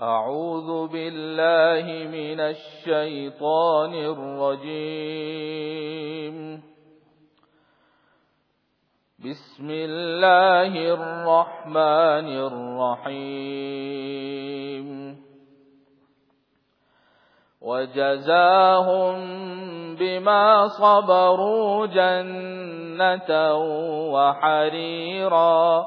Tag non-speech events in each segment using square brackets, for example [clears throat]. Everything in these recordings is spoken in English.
أعوذ بالله من الشيطان الرجيم. بسم الله الرحمن الرحيم. وجزاهم بما صبروا جنة وحريرا.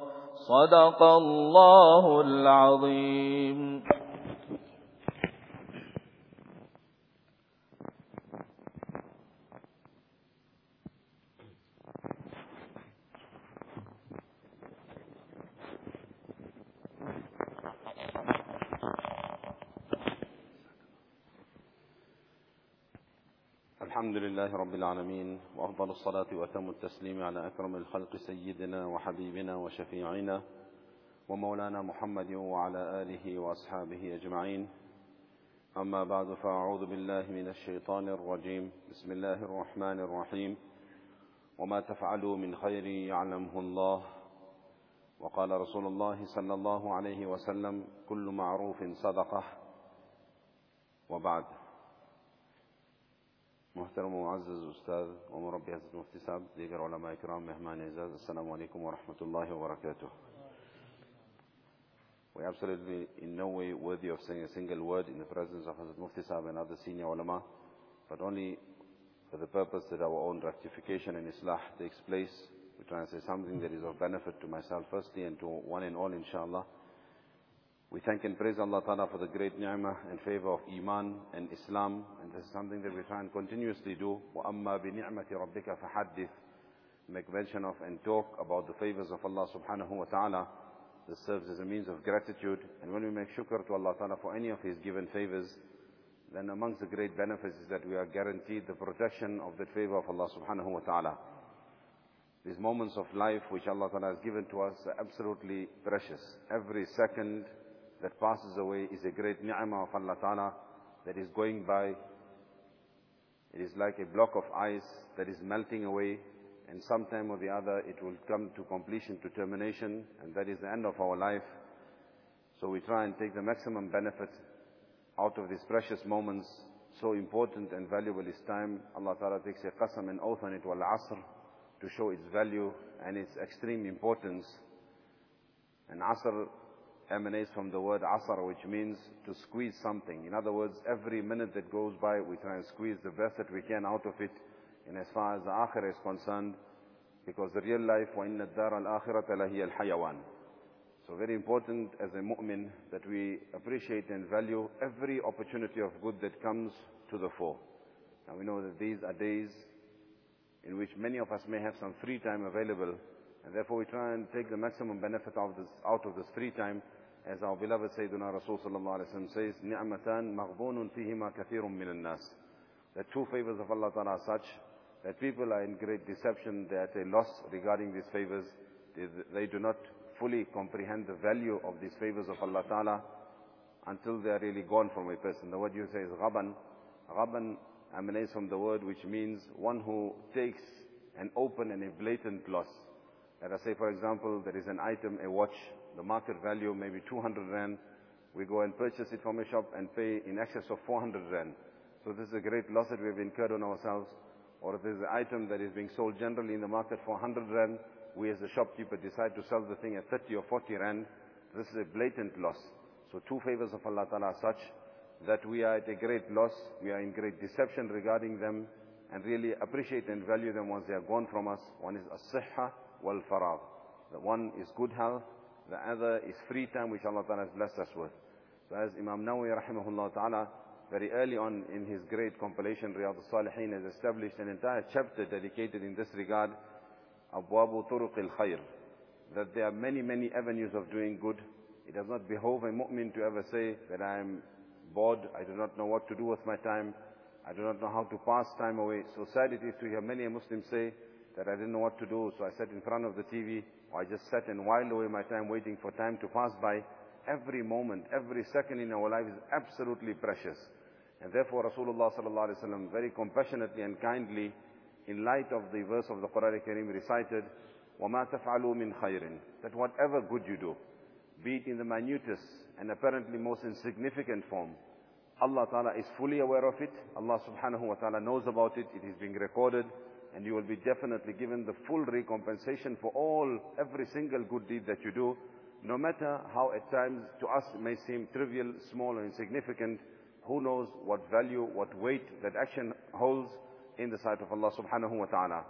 صدق الله العظيم. الحمد لله رب العالمين وأفضل الصلاة وأتم التسليم على أكرم الخلق سيدنا وحبيبنا وشفيعنا ومولانا محمد وعلى آله وأصحابه أجمعين. أما بعد فأعوذ بالله من الشيطان الرجيم. بسم الله الرحمن الرحيم. وما تفعلوا من خير يعلمه الله. وقال رسول الله صلى الله عليه وسلم كل معروف صدقة. وبعد. محترم ومعزز أستاذ ومربي حضرت مفتي صاحب دیگر علماء کرام مهمان اعزاز السلام عليكم ورحمة الله وبركاته We absolutely in no way worthy of saying a single word in the presence of Hazrat Mufti Sahib and other senior ulama, but only for the purpose that our own rectification and islah takes place. We try and say something that is of benefit to myself firstly and to one and all inshallah. We thank and praise Allah Ta'ala for the great ni'mah and favor of Iman and Islam. And this is something that we try and continuously do. وَأَمَّا بِنِعْمَةِ رَبِّكَ فَحَدِّث Make mention of and talk about the favors of Allah Subhanahu Wa Ta'ala. This serves as a means of gratitude. And when we make shukr to Allah Ta'ala for any of His given favors, then amongst the great benefits is that we are guaranteed the protection of that favor of Allah Subhanahu Wa Ta'ala. These moments of life which Allah Ta'ala has given to us are absolutely precious. Every second that passes away is a great ni'mah of Allah Ta'ala that is going by. It is like a block of ice that is melting away and sometime or the other it will come to completion, to termination and that is the end of our life. So we try and take the maximum benefit out of these precious moments so important and valuable is time. Allah Ta'ala takes a qasam and oath on it, wal asr, to show its value and its extreme importance. And asr emanates from the word asr, which means to squeeze something. In other words, every minute that goes by, we try and squeeze the best that we can out of it. And as far as the akhirah is concerned, because the real life, وَإِنَّ الدَّارَ الْآخِرَةَ لَهِيَ الْحَيَوَانِ So very important as a mu'min that we appreciate and value every opportunity of good that comes to the fore. Now we know that these are days in which many of us may have some free time available, and therefore we try and take the maximum benefit of this, out of this free time, as our beloved Sayyidina Rasul sallallahu alayhi wa says, نِعْمَتان مَغْبُونٌ فِيهِمَا كَثِيرٌ مِّنَ النَّاسِ The two favors of Allah Ta'ala are such that people are in great deception, they are at a loss regarding these favors. They, they do not fully comprehend the value of these favors of Allah Ta'ala until they are really gone from a person. The word you say is ghaban. Ghaban emanates from the word which means one who takes an open and a blatant loss. Let us say, for example, there is an item, a watch, the market value may be 200 rand. We go and purchase it from a shop and pay in excess of 400 rand. So this is a great loss that we have incurred on ourselves. Or if there's an item that is being sold generally in the market for 100 rand, we as a shopkeeper decide to sell the thing at 30 or 40 rand. This is a blatant loss. So two favors of Allah Ta'ala are such that we are at a great loss, we are in great deception regarding them, and really appreciate and value them once they are gone from us. One is as-sihha wal-faragh. The one is good health, the other is free time which Allah Ta'ala has blessed us with. So as Imam Nawawi rahimahullah ta'ala, very early on in his great compilation, Riyadh al-Salihin has established an entire chapter dedicated in this regard, Abwabu Turuq al-Khair, that there are many, many avenues of doing good. It does not behove a mu'min to ever say that I am bored, I do not know what to do with my time, I do not know how to pass time away. So sad it is to hear many Muslims say that I didn't know what to do, so I sat in front of the TV, I just sat and whiled away my time waiting for time to pass by. Every moment, every second in our life is absolutely precious. And therefore Rasulullah sallallahu alaihi wasallam very compassionately and kindly, in light of the verse of the Quran Kareem recited, وَمَا تَفْعَلُوا مِنْ خَيْرٍ That whatever good you do, be it in the minutest and apparently most insignificant form, Allah Ta'ala is fully aware of it. Allah Subhanahu Wa Ta'ala knows about it. It is being recorded. And you will be definitely given the full recompensation for all, every single good deed that you do. No matter how at times to us it may seem trivial, small or insignificant, who knows what value, what weight that action holds in the sight of Allah Subhanahu Wa Ta'ala.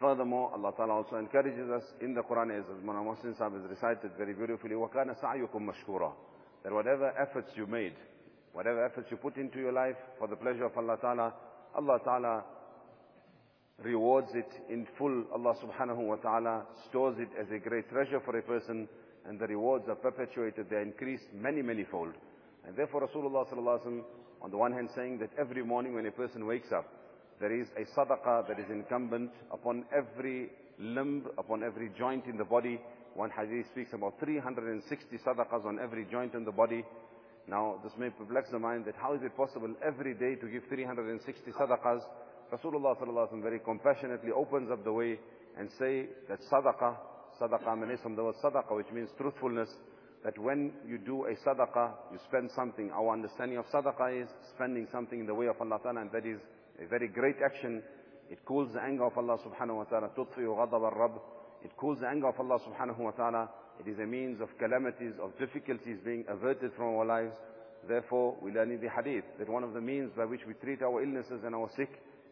Furthermore, Allah Ta'ala also encourages us in the Quran as Mona Muslim Sahib has recited very beautifully, وَكَانَ سَعْيُكُمْ مَشْكُورًا That whatever efforts you made, whatever efforts you put into your life for the pleasure of Allah Ta'ala, Allah Ta'ala rewards it in full. Allah Subhanahu Wa Ta'ala stores it as a great treasure for a person and the rewards are perpetuated, they are increased many, many fold. And therefore Rasulullah Sallallahu Alaihi Wasallam on the one hand saying that every morning when a person wakes up, there is a sadaqah that is incumbent upon every limb, upon every joint in the body. One hadith speaks about 360 sadaqahs on every joint in the body. Now, this may perplex the mind that how is it possible every day to give 360 sadaqahs? Rasulullah sallallahu very compassionately opens up the way and say that sadaqah, sadaqah means from the word sadaqah, which means truthfulness, that when you do a sadaqah, you spend something. Our understanding of sadaqah is spending something in the way of Allah Ta'ala, and that is a very great action. It cools the anger of Allah subhanahu wa ta'ala. تطفئ غضب الرب. It cools the anger of Allah subhanahu wa ta'ala. It is a means of calamities, of difficulties being averted from our lives. Therefore, we learn in the hadith that one of the means by which we treat our illnesses and our sick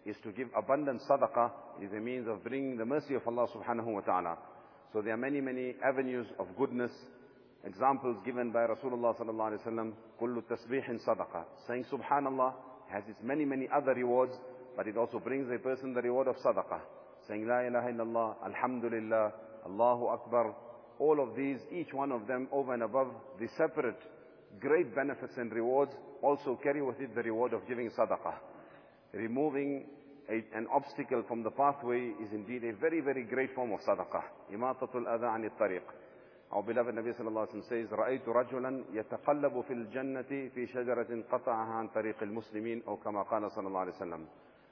is to give abundant sadaqah. It is a means of bringing the mercy of Allah subhanahu wa ta'ala. So there are many, many avenues of goodness. Examples given by Rasulullah sallallahu alayhi wa sallam. كل تسبيح صدقة. Saying subhanallah has its many, many other rewards, but it also brings a person the reward of sadaqah. Saying La ilaha illallah, Alhamdulillah, Allahu Akbar. All of these, each one of them over and above the separate great benefits and rewards also carry with it the reward of giving sadaqah. Removing a, an obstacle from the pathway is indeed a very, very great form of sadaqah. Imatatul adha anit tariq. Our beloved Nabi sallallahu alayhi wa says, رأيت رجلا يتقلب في الجنة في شجرة قطعها عن طريق المسلمين أو كما قال صلى الله عليه وسلم.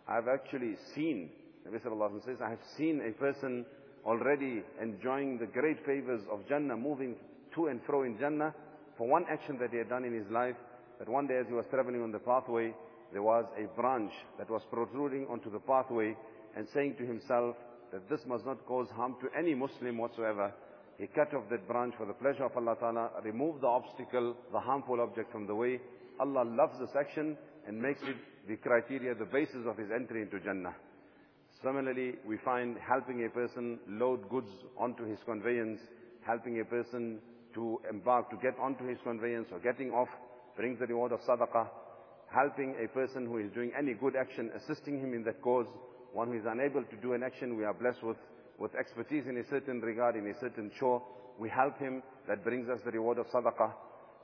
I have actually seen, Nabi sallallahu alayhi wa says, I have seen a person already enjoying the great favors of Jannah, moving to and fro in Jannah for one action that he had done in his life. that one day as he was traveling on the pathway, there was a branch that was protruding onto the pathway and saying to himself that this must not cause harm to any Muslim whatsoever. He cut off that branch for the pleasure of Allah Ta'ala, removed the obstacle, the harmful object from the way. Allah loves this action and makes it the criteria, the basis of his entry into Jannah. Similarly, we find helping a person load goods onto his conveyance, helping a person to embark, to get onto his conveyance or getting off, brings the reward of sadaqah Helping a person who is doing any good action, assisting him in that cause. One who is unable to do an action, we are blessed with, with expertise in a certain regard, in a certain chore. We help him, that brings us the reward of sadaqah.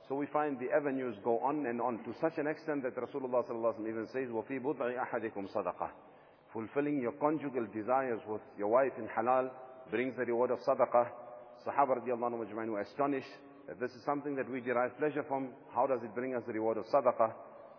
So we find the avenues go on and on to such an extent that Rasulullah even says, وَفِي بُضْعِ أَحَدِكُمْ صَدَقَةً Fulfilling your conjugal desires with your wife in halal brings the reward of sadaqah. Sahaba radiallahu anhu were astonished that this is something that we derive pleasure from. How does it bring us the reward of sadaqah?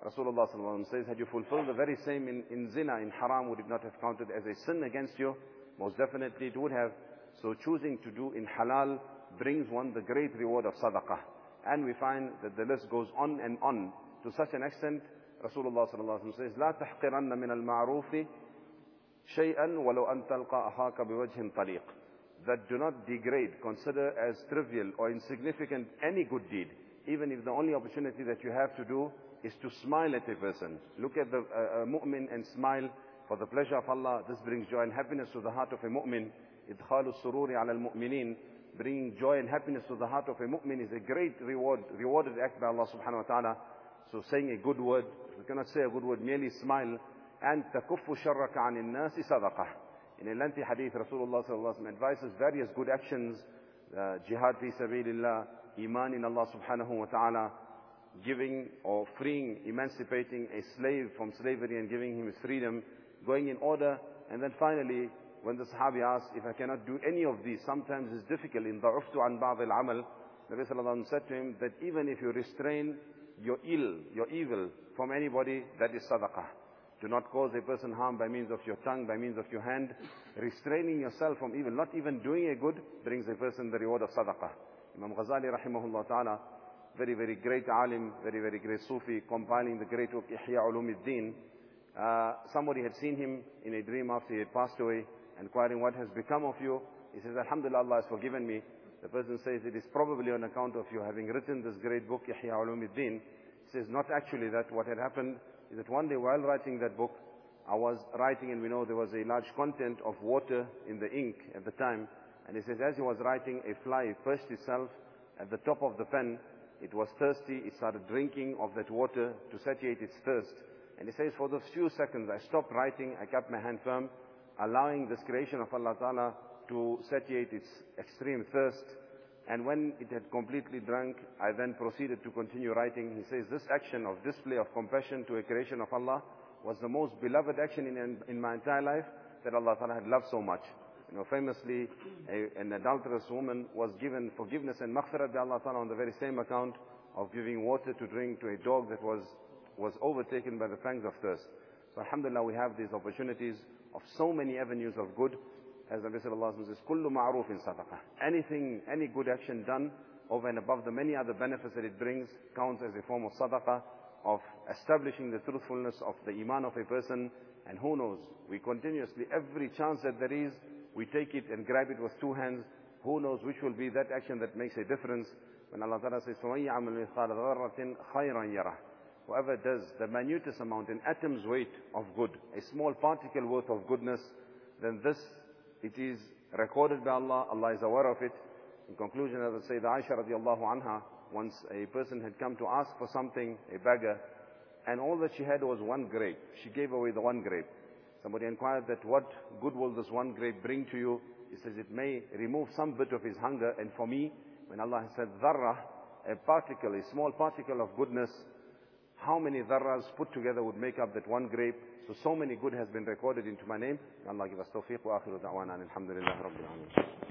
Rasulullah says, had you fulfilled the very same in, in zina, in haram, would it not have counted as a sin against you? Most definitely it would have. So choosing to do in halal brings one the great reward of sadaqah. And we find that the list goes on and on to such an extent. Rasulullah says, لا تحقرن من المعروف شيئا ولو أن تلقى أخاك بوجه طليق that do not degrade, consider as trivial or insignificant any good deed, even if the only opportunity that you have to do is to smile at a person. Look at the uh, mu'min and smile for the pleasure of Allah. This brings joy and happiness to the heart of a mu'min. إدخال السرور على المؤمنين Bringing joy and happiness to the heart of a mu'min is a great reward, rewarded act by Allah subhanahu wa ta'ala. So saying a good word, we cannot say a good word, merely smile. And تكف شرك عن الناس صدقة. In a lengthy hadith, Rasulullah sallallahu advises various good actions, uh, jihad fi sabilillah, iman in Allah subhanahu wa ta'ala, giving or freeing, emancipating a slave from slavery and giving him his freedom, going in order, and then finally, when the Sahabi asked, if I cannot do any of these, sometimes it's difficult, in ضَعُفْتُ عَنْ بَعْضِ الْعَمَلِ Nabi sallallahu said to him that even if you restrain your ill, your evil from anybody, that is sadaqah. Do not cause a person harm by means of your tongue, by means of your hand. Restraining yourself from evil, not even doing a good, brings a person the reward of sadaqah. Imam Ghazali rahimahullah ta'ala, very, very great alim, very, very great Sufi, compiling the great book Ihya Ulumuddin. Uh, somebody had seen him in a dream after he had passed away, inquiring what has become of you. He says, Alhamdulillah, Allah has forgiven me. The person says, it is probably on account of you having written this great book, Ihya Ulumuddin. He says, not actually that. What had happened is that one day while writing that book, I was writing and we know there was a large content of water in the ink at the time. And he says, as he was writing, a fly perched itself at the top of the pen. It was thirsty. It started drinking of that water to satiate its thirst. And he says, for those few seconds, I stopped writing. I kept my hand firm, allowing this creation of Allah Ta'ala to satiate its extreme thirst. And when it had completely drunk, I then proceeded to continue writing. He says, this action of display of compassion to a creation of Allah was the most beloved action in, in my entire life that Allah Ta'ala had loved so much. You know, famously, a, an adulterous woman was given forgiveness and maghfirah by Allah Ta'ala on the very same account of giving water to drink to a dog that was, was overtaken by the pangs of thirst. So alhamdulillah, we have these opportunities of so many avenues of good. As Nabi Sallallahu Alaihi Wasallam says, كُلُّ مَعْرُوفٍ صَدَقَةٍ Anything, any good action done over and above the many other benefits that it brings counts as a form of sadaqah, of establishing the truthfulness of the iman of a person. And who knows, we continuously, every chance that there is, we take it and grab it with two hands. Who knows which will be that action that makes a difference. When Allah Ta'ala says, فَمَنْ يَعْمَلْ مِثْقَالَ ذَرَّةٍ خَيْرًا يَرَهُ Whoever does the minutest amount, an atom's weight of good, a small particle worth of goodness, then this it is recorded by Allah. Allah is aware of it. In conclusion, as I say, the Aisha radiallahu anha, once a person had come to ask for something, a beggar, and all that she had was one grape. She gave away the one grape. Somebody inquired that what good will this one grape bring to you? He says it may remove some bit of his hunger. And for me, when Allah has said dharra, a particle, a small particle of goodness, how many dharras put together would make up that one grape? So, so many good has been recorded into my name. Allah give us tawfiq wa akhiru da'wana alhamdulillah rabbil alameen.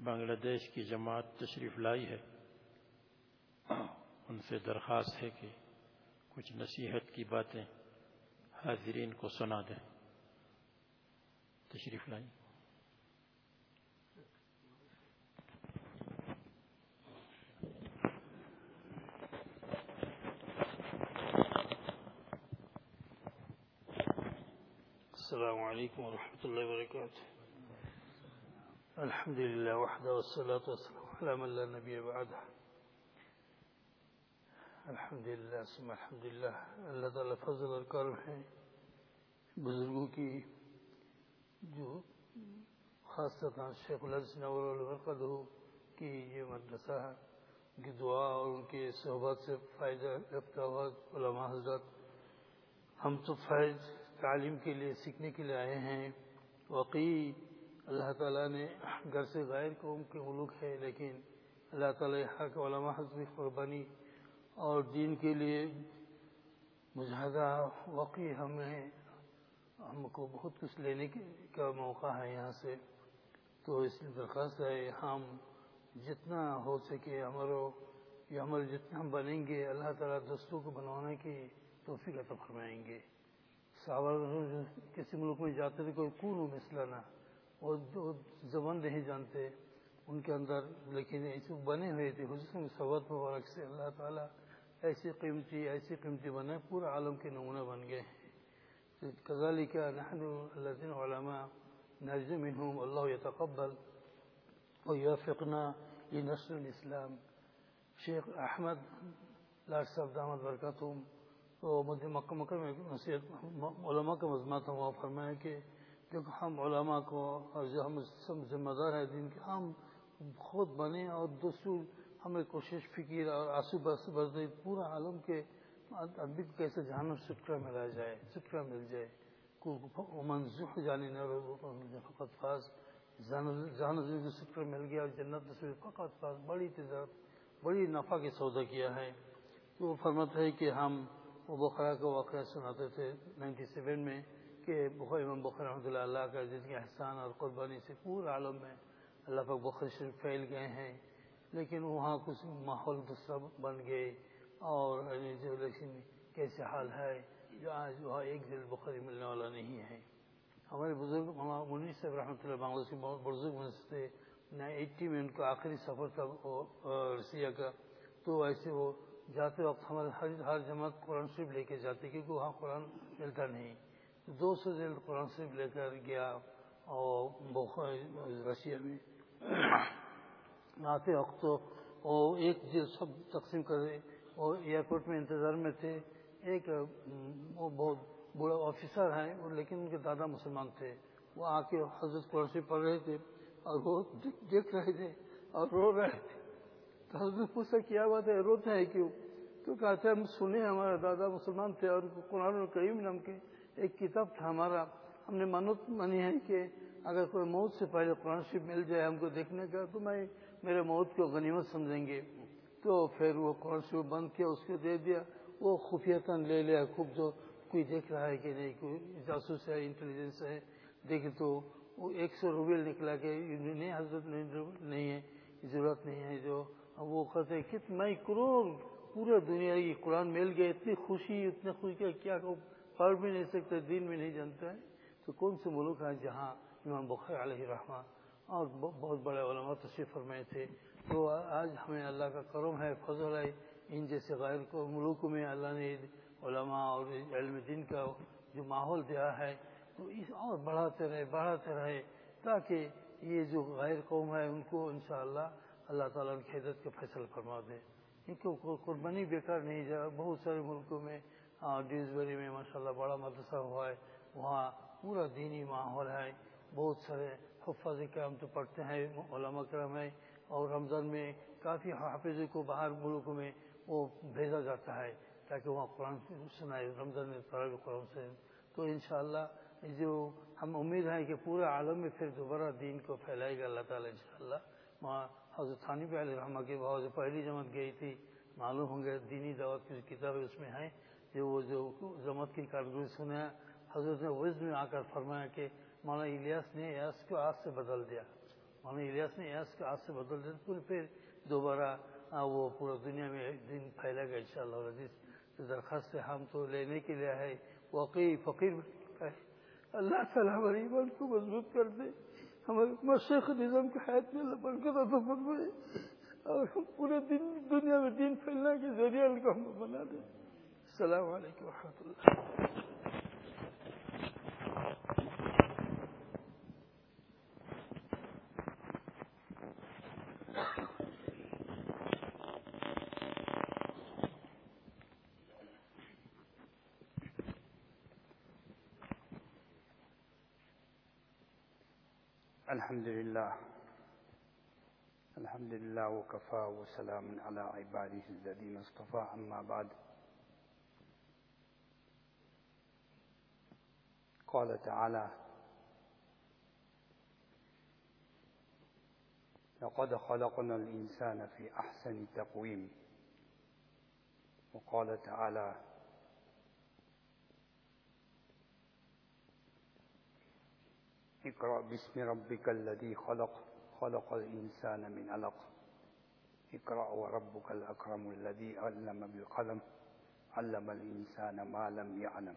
Bangladesh की जमात तशरीफ लाई है ان سے درخواست ہے کہ کچھ نصیحت کی باتیں حاضرین کو سنا دیں۔ تشریف لائیں۔ السلام علیکم ورحمۃ اللہ وبرکاتہ۔ الحمد لله وحده والسلام على من لا نبي بعده الحمد لله ثم الحمد لله اللہ تعالیٰ فضل اور کرم ہے بزرگوں کی، جو خاص طور شیخ الحسن القدہ کی یہ مدرسہ ہے، ان کی دعا اور ان کی صحبت سے فائدہ رفتہ ہوا علماء حضرت۔ ہم تو فیض تعلیم کے لیے، سیکھنے کے لیے آئے ہیں۔ واقعی اللہ تعالیٰ نے گھر سے غیر قوم کے ملک ہے لیکن اللہ تعالیٰ یہاں کے علماء حضرت قربانی اور دین کے لیے مجاہدہ واقعی ہمیں ہم کو بہت کچھ لینے کا موقع ہے یہاں سے۔ تو اس لیے درخواست ہے ہم جتنا ہو سکے ہمارا یہ عمل جتنا ہم بنیں گے، اللہ تعالیٰ دوستوں کو بنوانے کی توفیق عطا فرمائیں گے۔ صحابہ کسی ملک میں جاتے تھے، کوئی کون مسئلہ وہ زبان نہیں جانتے، ان کے اندر لیکن ایسے بنے ہوئے تھے۔ حسن صبت مبارک سے اللہ تعالیٰ ایسی قیمتی ایسی قیمتی بنے پورا عالم کے نمونہ بن گئے ہیں۔ کزالی کا نحن الذين علماء نرجو منهم الله يتقبل ويوفقنا لنشر الإسلام شیخ احمد لاٹ صاحب دامد برکاتہم۔ تو مدھیہ مکہ مکہ میں نصیحت، علماء کا مضمہ تھا، وہاں فرمایا کہ جو ہم علماء کو اور جو ہم ذمہ دار ہیں دین کے، ہم خود بنے اور دوسروں ہمیں کوشش فکر اور آنسو برس برس پورا عالم کے آدمی کو کیسے جہنم سٹرا ملا جائے سٹرا مل جائے۔ منظور جانے نہ فقط فاز۔ جہاں سٹرا مل گیا اور جنت سے فقط فاز۔ بڑی تجارت بڑی نفع کے سودا کیا ہے۔ تو وہ فرمت ہے کہ ہم وہ بخرا کا واقعہ سناتے تھے نائنٹی سیون میں کہ بخار امام بخر رحمۃ اللہ اللہ کا جن کے احسان اور قربانی سے پورا عالم میں اللہ پاک بخر شریف پھیل گئے ہیں۔ لیکن وہاں کچھ ماحول دوسرا بن گئے اور یعنی جو لیکن کیسے حال ہے، جو آج وہاں ایک دل بخاری ملنے والا نہیں ہے۔ ہمارے بزرگ منی صاحب رحمۃ اللہ بنگلہ کے بہت بزرگ تھے ایٹی میں ان کا آخری سفر تھا رسیہ کا۔ تو ایسے وہ جاتے وقت ہمارے ہر ہر جماعت قرآن شریف لے کے جاتے کیونکہ وہاں قرآن ملتا نہیں۔ دو سو جلد قرآن شریف لے کر گیا اور رشیا میں۔ آتے وقت تو وہ ایک جلد سب تقسیم کر رہے اور ایئرپورٹ میں انتظار میں تھے، ایک وہ بہت بڑا آفیسر ہیں اور لیکن ان کے دادا مسلمان تھے۔ وہ آ کے حضرت قرآن شریف پڑھ رہے تھے اور وہ دیکھ رہے تھے اور رو رہے تھے۔ تو حضرت پوچھا کیا بات ہے؟ روتے ہیں کیوں؟ تو کہتے ہم سنے ہمارا دادا مسلمان تھے اور قرآن کریم نام کے ایک کتاب تھا ہمارا۔ ہم نے منت منی ہے کہ اگر کوئی موت سے پہلے قرآن شریف مل جائے ہم کو دیکھنے کا، تو میں میرے موت کو غنیمت سمجھیں گے۔ تو پھر وہ قرآن شریف بند کیا، اس کو دے دیا۔ وہ خفیتاً لے لیا۔ خوب جو کوئی دیکھ رہا ہے کہ نہیں، کوئی جاسوس ہے، انٹیلیجنس ہے۔ دیکھے تو وہ ایک سو روبیل نکلا کہ نہیں، حضرت نہیں ہے، ضرورت نہیں ہے جو۔ وہ کہتے کت میں کروڑ پورے دنیا کی قرآن مل گئے، اتنی خوشی اتنی خوشی کیا پڑھ بھی نہیں سکتے دین بھی نہیں جانتے ہیں تو کون سے ملک ہیں جہاں امام بخیر علیہ رحمان اور بہت بڑے علماء تشریف فرمائے تھے۔ تو آج ہمیں اللہ کا کرم ہے، فضل ہے۔ ان جیسے غیر کو ملکوں میں اللہ نے علماء اور علم دین کا جو ماحول دیا ہے، تو اس اور بڑھاتے رہے بڑھاتے رہے تاکہ یہ جو غیر قوم ہے، ان کو انشاءاللہ اللہ تعالیٰ کی حیدت کے فیصل فرما دے۔ کیونکہ قربانی بیکار نہیں جا، بہت سارے ملکوں میں ڈیوزبری میں ماشاءاللہ بڑا مدرسہ ہوا ہے۔ وہاں پورا دینی ماحول ہے۔ بہت سارے حفاظ کرام تو پڑھتے ہیں علماء کرم ہے اور رمضان میں کافی حافظ کو باہر ملکوں میں وہ بھیجا جاتا ہے تاکہ وہاں قرآن سنائے، رمضان میں طرح قرآن سے تو انشاءاللہ جو ہم امید ہیں کہ پورے عالم میں پھر دوبارہ دین کو پھیلائے گا، اللہ تعالیٰ انشاءاللہ۔ وہاں حضرت ثانی پہ علیہ رحمہ کی بہت پہلی جماعت گئی تھی، معلوم ہوں گے دینی دعوت کی کتابیں اس میں ہیں، جو وہ جو جماعت کی کارگری سنا حضرت نے وزد میں آ کر فرمایا کہ مولانا الیاس نے ایاس کو آج سے بدل دیا۔ مولانا الیاس نے ایاس کو آج سے بدل دیا۔ پھر پھر دوبارہ وہ پورا دنیا میں دن پھیلے گا ان شاء اللہ عزیز درخواست ہم تو لینے کے لیے ہے واقعی فقیر ہے۔ اللہ تعالیٰ ہماری ایمان کو مضبوط کر دے۔ ہمارے مشیخ نظام کی حیات میں اللہ برکت عطا فرمائے۔ اور ہم پورے دن دنیا میں دین پھیلنے کے ذریعے ان کو ہم بنا دیں السلام علیکم ورحمۃ اللہ۔ الحمد لله. الحمد لله وكفى وسلام على عباده الذين اصطفى. أما بعد. قال تعالى لقد خلقنا الإنسان في أحسن تقويم. وقال تعالى اقرأ باسم ربك الذي خلق خلق الإنسان من علق. اقرأ وربك الأكرم الذي علم بالقلم علم الإنسان ما لم يعلم.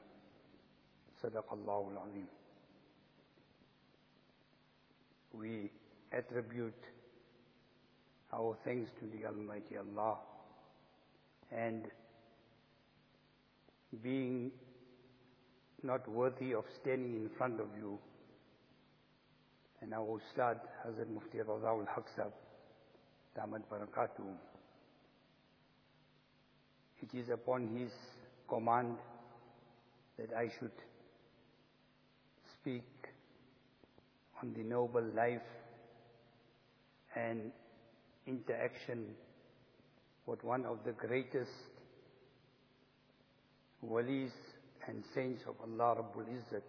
صدق الله العظيم. We attribute our thanks to the Almighty Allah and being not worthy of standing in front of you and our Ustad Hazrat Mufti Razaul Haqsab, Damat Barakatuh. It is upon his command that I should speak on the noble life and interaction with one of the greatest walis and saints of Allah Rabbul Izzat,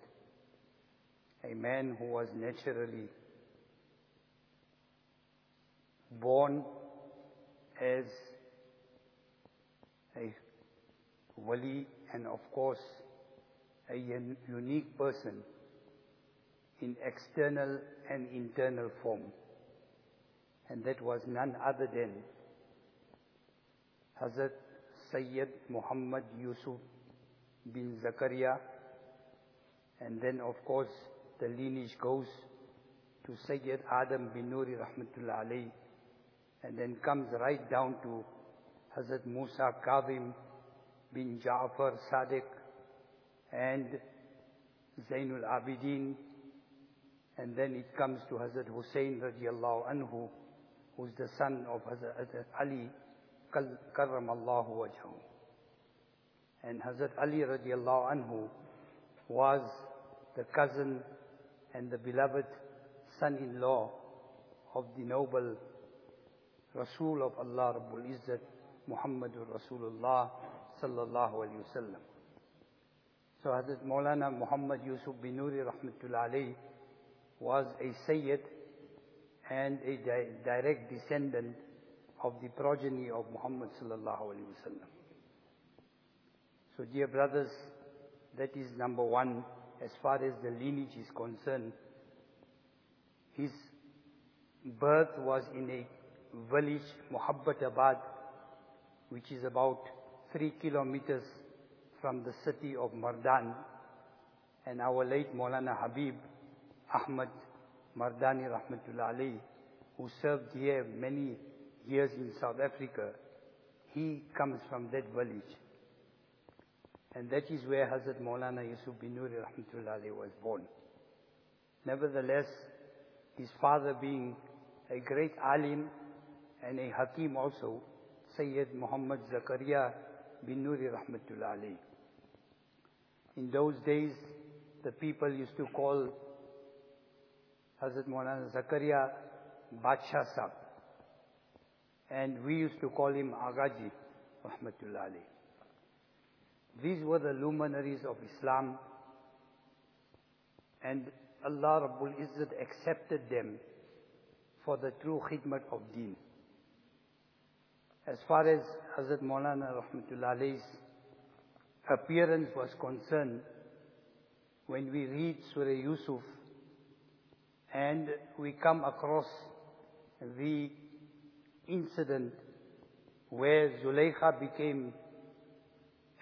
a man who was naturally born as a wali and of course a unique person in external and internal form. And that was none other than Hazrat Sayyid Muhammad Yusuf bin Zakaria. And then of course the lineage goes to Sayyid Adam Binuri rahmatullah alayhi, and then comes right down to Hazrat Musa Kazim bin Ja'far Sadiq and Zainul Abidin, and then it comes to Hazrat Hussein radiallahu anhu, who's the son of Hazrat Ali karramallahu wajhahu. And Hazrat Ali radiallahu anhu was the cousin and the beloved son-in-law of the noble Rasul of Allah Rabbul Izzat, Muhammadur Rasulullah sallallahu alayhi wasallam. So Hazrat Maulana Muhammad Yusuf Binuri rahmatullah was a Sayyid and a di direct descendant of the progeny of Muhammad sallallahu alayhi wasallam. So dear brothers, that is number one as far as the lineage is concerned. His birth was in a village, Muhabbatabad, which is about three kilometers from the city of Mardan. And our late Maulana Habib Ahmad Mardani Rahmatullah Ali, who served here many years in South Africa, he comes from that village. And that is where Hazrat Maulana Yusuf Binuri rahmatullahi was born. Nevertheless, his father being a great alim and a hakim also, Sayyid Muhammad Zakaria Binuri rahmatullahi. In those days, the people used to call Hazrat Maulana Zakaria Badshah. And we used to call him Agaji rahmatullahi. These were the luminaries of Islam and Allah Rabbul Izzat accepted them for the true khidmat of deen. As far as Hazrat Maulana Rahmatullah appearance was concerned, when we read Surah Yusuf and we come across the incident where Zulaykha became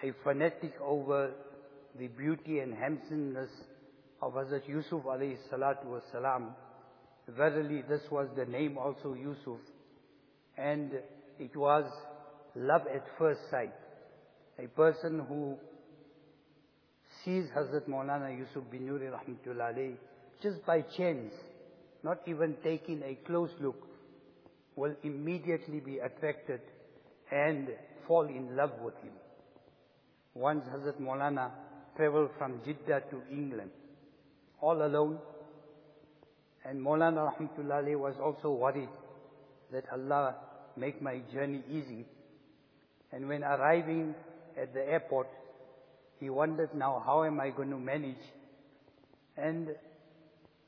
a fanatic over the beauty and handsomeness of Hazrat Yusuf alayhi salatu wasalam. Verily this was the name also Yusuf. And it was love at first sight. A person who sees Hazrat Maulana Yusuf Binuri rahmatullah alayhi just by chance, not even taking a close look, will immediately be attracted and fall in love with him. Once Hazrat Maulana traveled from Jeddah to England, all alone, And Maulana Rahmatullahi was also worried that Allah make my journey easy. And when arriving at the airport, he wondered now, how am I going to manage? And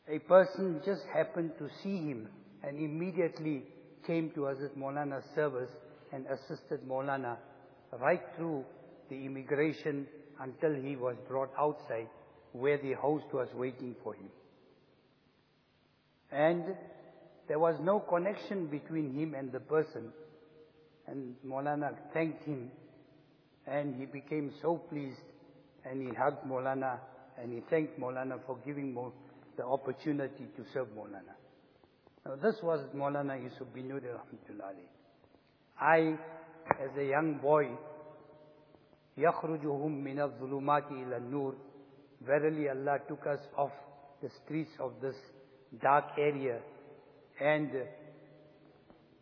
a person just happened to see him and immediately came to Hazrat Maulana's service and assisted Maulana right through the immigration until he was brought outside where the host was waiting for him. And there was no connection between him and the person. And Maulana thanked him and he became so pleased and he hugged Maulana and he thanked Maulana for giving Mo the opportunity to serve Maulana. Now this was Maulana Yusuf Binuri. I, as a young boy, يَخْرُجُهُمْ مِنَ الظُّلُمَاتِ إِلَى النُّورِ Verily Allah took us off the streets of this dark area and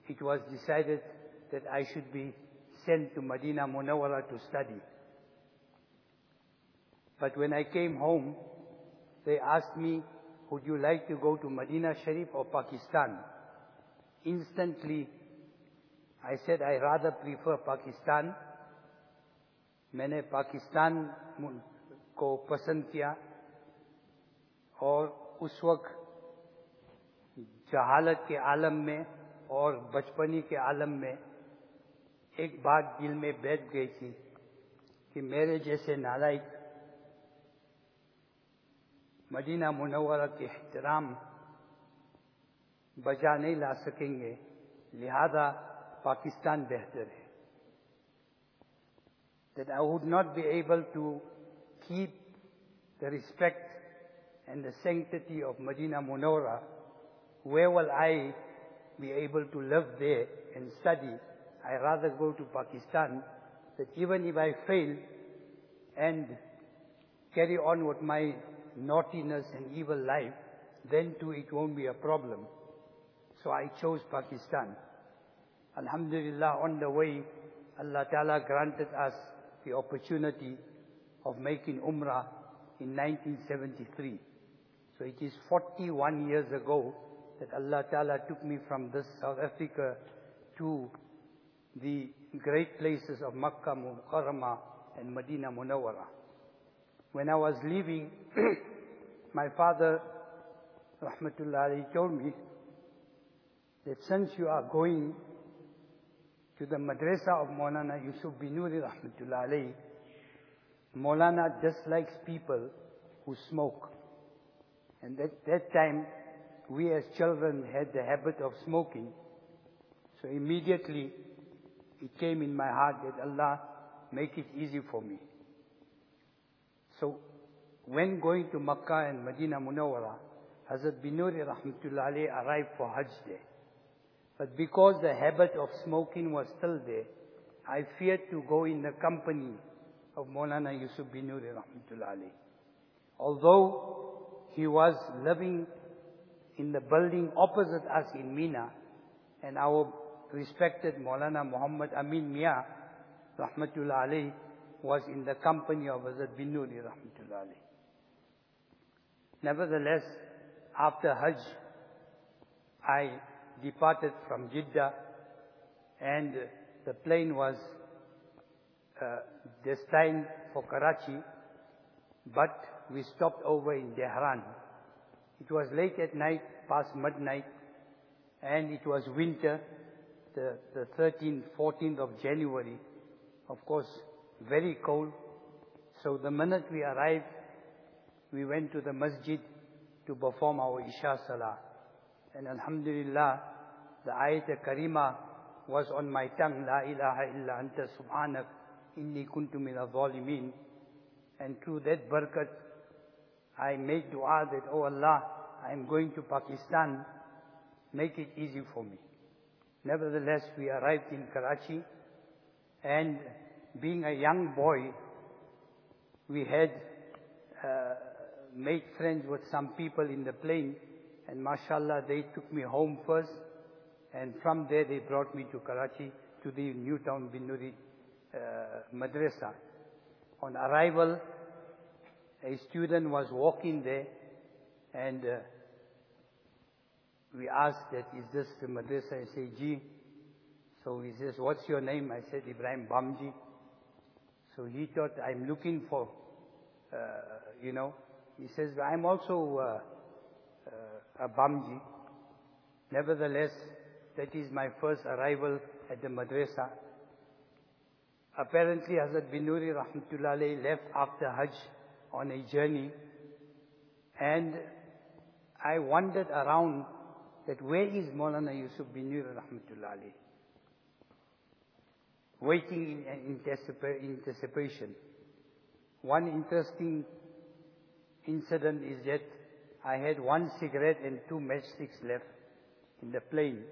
it was decided that I should be sent to Medina Munawwara to study. But when I came home, they asked me, would you like to go to Medina Sharif or Pakistan? Instantly, I said I rather prefer Pakistan. میں نے پاکستان کو پسند کیا اور اس وقت جہالت کے عالم میں اور بچپنی کے عالم میں ایک بات دل میں بیٹھ گئی تھی کہ میرے جیسے نالائق مدینہ منورہ کے احترام بجا نہیں لا سکیں گے، لہذا پاکستان بہتر ہے۔ That I would not be able to keep the respect and the sanctity of Medina Munawwara where will I be able to live there and study? I rather go to Pakistan, that even if I fail and carry on with my naughtiness and evil life, then too it won't be a problem. So I chose Pakistan. Alhamdulillah, on the way, Allah Ta'ala granted us the opportunity of making Umrah in 1973. So it is 41 years ago that Allah Ta'ala took me from this South Africa to the great places of Makkah, Mukarramah and Medina Munawwara. When I was leaving, [coughs] my father, Rahmatullah told me that since you are going to the madrasa of Maulana Yusuf Binuri Rahmatullah alayhi, Maulana dislikes people who smoke. And at that time, we as children had the habit of smoking. So immediately it came in my heart that Allah make it easy for me. So when going to Makkah and Medina Munawwara, Hazrat Binuri Rahmatullah arrived for Hajj there. But because the habit of smoking was still there, I feared to go in the company of Maulana Yusuf Binuri Rahmatullah Although he was living in the building opposite us in Mina, and our respected Maulana Muhammad Amin Mia rahmatullahi was in the company of Hazrat Binuri rahmatullahi Nevertheless, after Hajj, I departed from Jeddah, and the plane was uh, destined for Karachi, but we stopped over in Tehran. It was late at night, past midnight, and it was winter, the, the 13th, 14th of January. Of course, very cold. So the minute we arrived, we went to the masjid to perform our Isha Salah. And Alhamdulillah, the ayat karima was on my tongue, La ilaha illa anta subhanak, inni kuntu min al And through that barakat, I made dua that, oh Allah, I'm going to Pakistan, make it easy for me. Nevertheless, we arrived in Karachi, and being a young boy, we had uh, made friends with some people in the plane, and mashallah, they took me home first, and from there they brought me to Karachi, to the Newtown Binuri uh, Madrasa. On arrival, a student was walking there and uh, we asked that, is this the madrasa? I say, Ji. So he says, what's your name? I said, Ibrahim Bamji. So he thought, I'm looking for, uh, you know, he says, I'm also uh, a Bamji. Nevertheless, that is my first arrival at the madrasa. Apparently, Hazrat Binuri Rahmatullah left after Hajj on a journey. And I wandered around that where is Maulana Yusuf Binuri Rahmatullah Waiting in anticipation. One interesting incident is that I had one cigarette and two matchsticks left in the plane.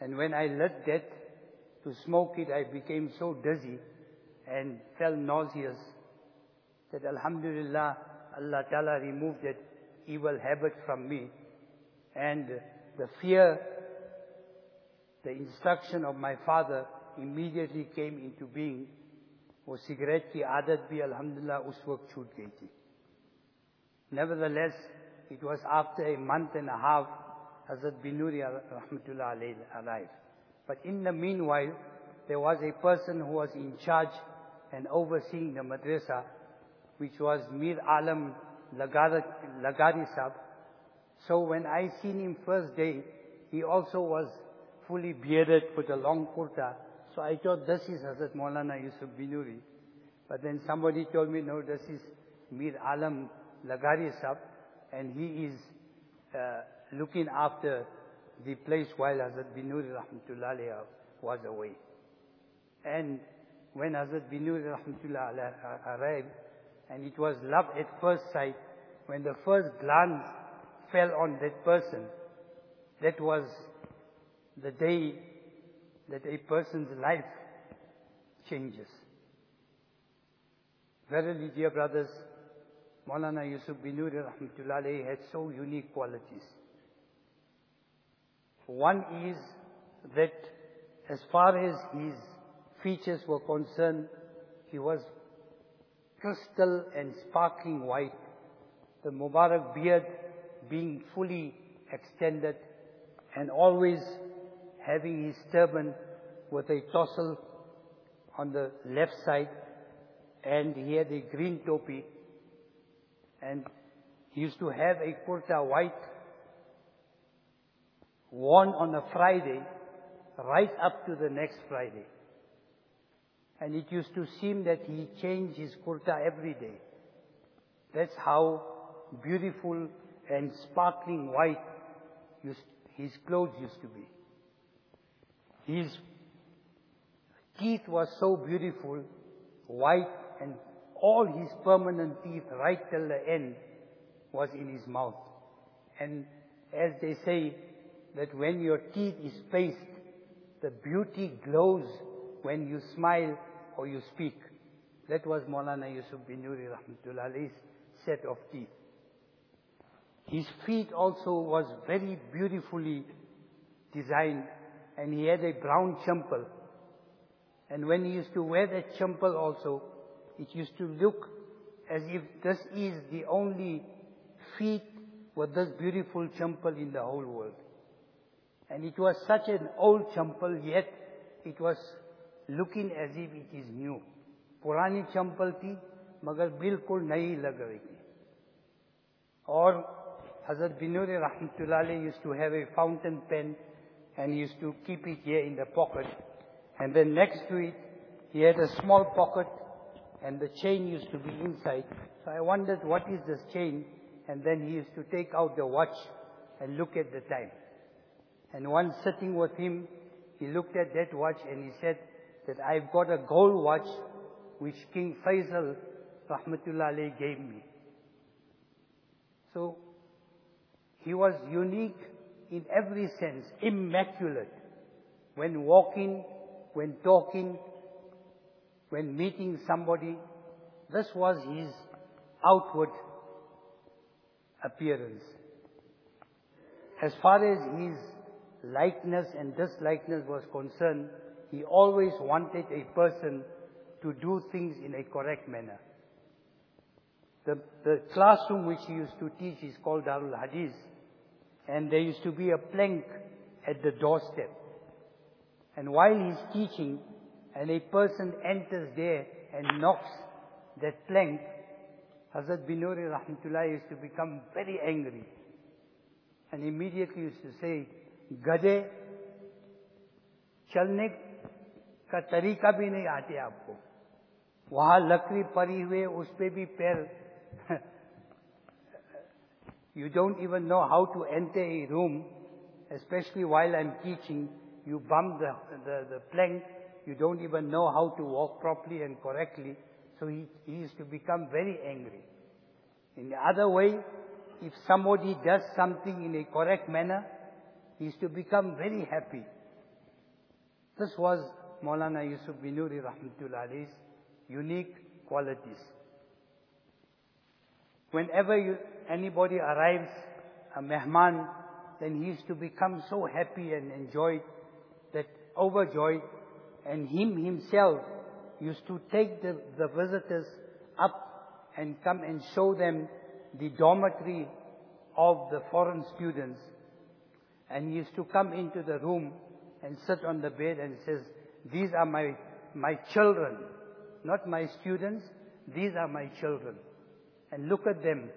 And when I lit that to smoke it, I became so dizzy and felt nauseous that Alhamdulillah, Allah Ta'ala removed that evil habit from me. And the fear, the instruction of my father immediately came into being. वो cigarette की आदत भी अल्हम्दुलिल्लाह उस वक्त छूट गई थी Nevertheless, it was after a month and a half Hazrat Binuri uh, rahmatullah alive. But in the meanwhile, there was a person who was in charge and overseeing the madrasa, which was Mir Alam Lagari Sab. So when I seen him first day, he also was fully bearded with a long kurta. So I thought this is Hazrat Maulana Yusuf Binuri. But then somebody told me, no, this is Mir Alam Lagari Sab, and he is uh, looking after the place while Hazrat Binuri Rahmatullah was away. And when Hazrat Binuri Rahmatullah arrived, and it was love at first sight, when the first glance fell on that person, that was the day that a person's life changes. Verily, dear brothers, Maulana Yusuf Binuri Rahmatullah had so unique qualities. One is that as far as his features were concerned, he was crystal and sparkling white. The Mubarak beard being fully extended and always having his turban with a tassel on the left side and he had a green topi and he used to have a kurta white worn on a Friday right up to the next Friday. And it used to seem that he changed his kurta every day. That's how beautiful and sparkling white his clothes used to be. His teeth were so beautiful, white, and all his permanent teeth right till the end was in his mouth. And as they say, that when your teeth is spaced, the beauty glows when you smile or you speak. That was Maulana Yusuf Binuri set of teeth. His feet also was very beautifully designed and he had a brown champal. And when he used to wear that champal also, it used to look as if this is the only feet with this beautiful champal in the whole world. And it was such an old champal, yet it was looking as if it is new. Purani चंपल thi, मगर bilkul nahi lag रही थी और हजरत बिनूर रहमतुल्लाह used to have a fountain and he used to keep it here in the pocket. And then next to it, he had a small pocket and the chain used to be inside. So I wondered what is this chain? And then he used to take out the watch and look at the time. And one sitting with him, he looked at that watch and he said that I've got a gold watch which King Faisal Rahmatullah gave me. So he was unique in every sense, immaculate. When walking, when talking, when meeting somebody, this was his outward appearance. As far as his likeness and dislikeness was concerned, he always wanted a person to do things in a correct manner. The, the classroom which he used to teach is called Darul Hadith. and there used to be a plank at the doorstep. And while he's teaching, and a person enters there and knocks that plank, Hazrat Binuri Rahmatullah used to become very angry. And immediately used to say, गधे चलने का तरीका भी नहीं आते आपको वहां लकड़ी पड़ी हुए उस पे भी पैर you don't even know how to enter a room, especially while I'm teaching. You bump the, the, the plank, you don't even know how to walk properly and correctly. So he, he used to become very angry. In the other way, if somebody does something in a correct manner, he is to become very happy. This was Maulana Yusuf Binuri Rahmatullah unique qualities. Whenever you, anybody arrives, a mehman, then he is to become so happy and enjoyed, that overjoyed, and him himself used to take the, the visitors up and come and show them the dormitory of the foreign students. And he used to come into the room and sit on the bed and says, these are my, my children, not my students, these are my children. And look at them,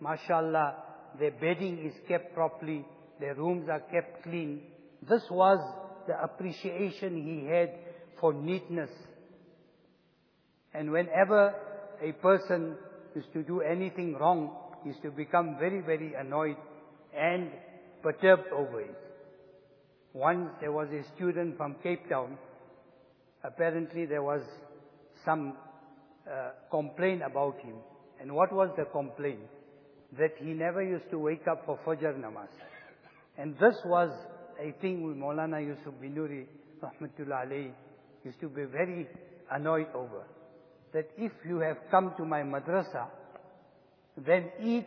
mashallah, their bedding is kept properly, their rooms are kept clean. This was the appreciation he had for neatness. And whenever a person is to do anything wrong, is to become very, very annoyed and perturbed over it. Once there was a student from Cape Town. Apparently there was some uh, complaint about him. And what was the complaint? That he never used to wake up for Fajr namaz. And this was thing Maulana Yusuf Binuri, rahmatullah alayhi, used to be very annoyed over. That if you have come to my madrasa, then eat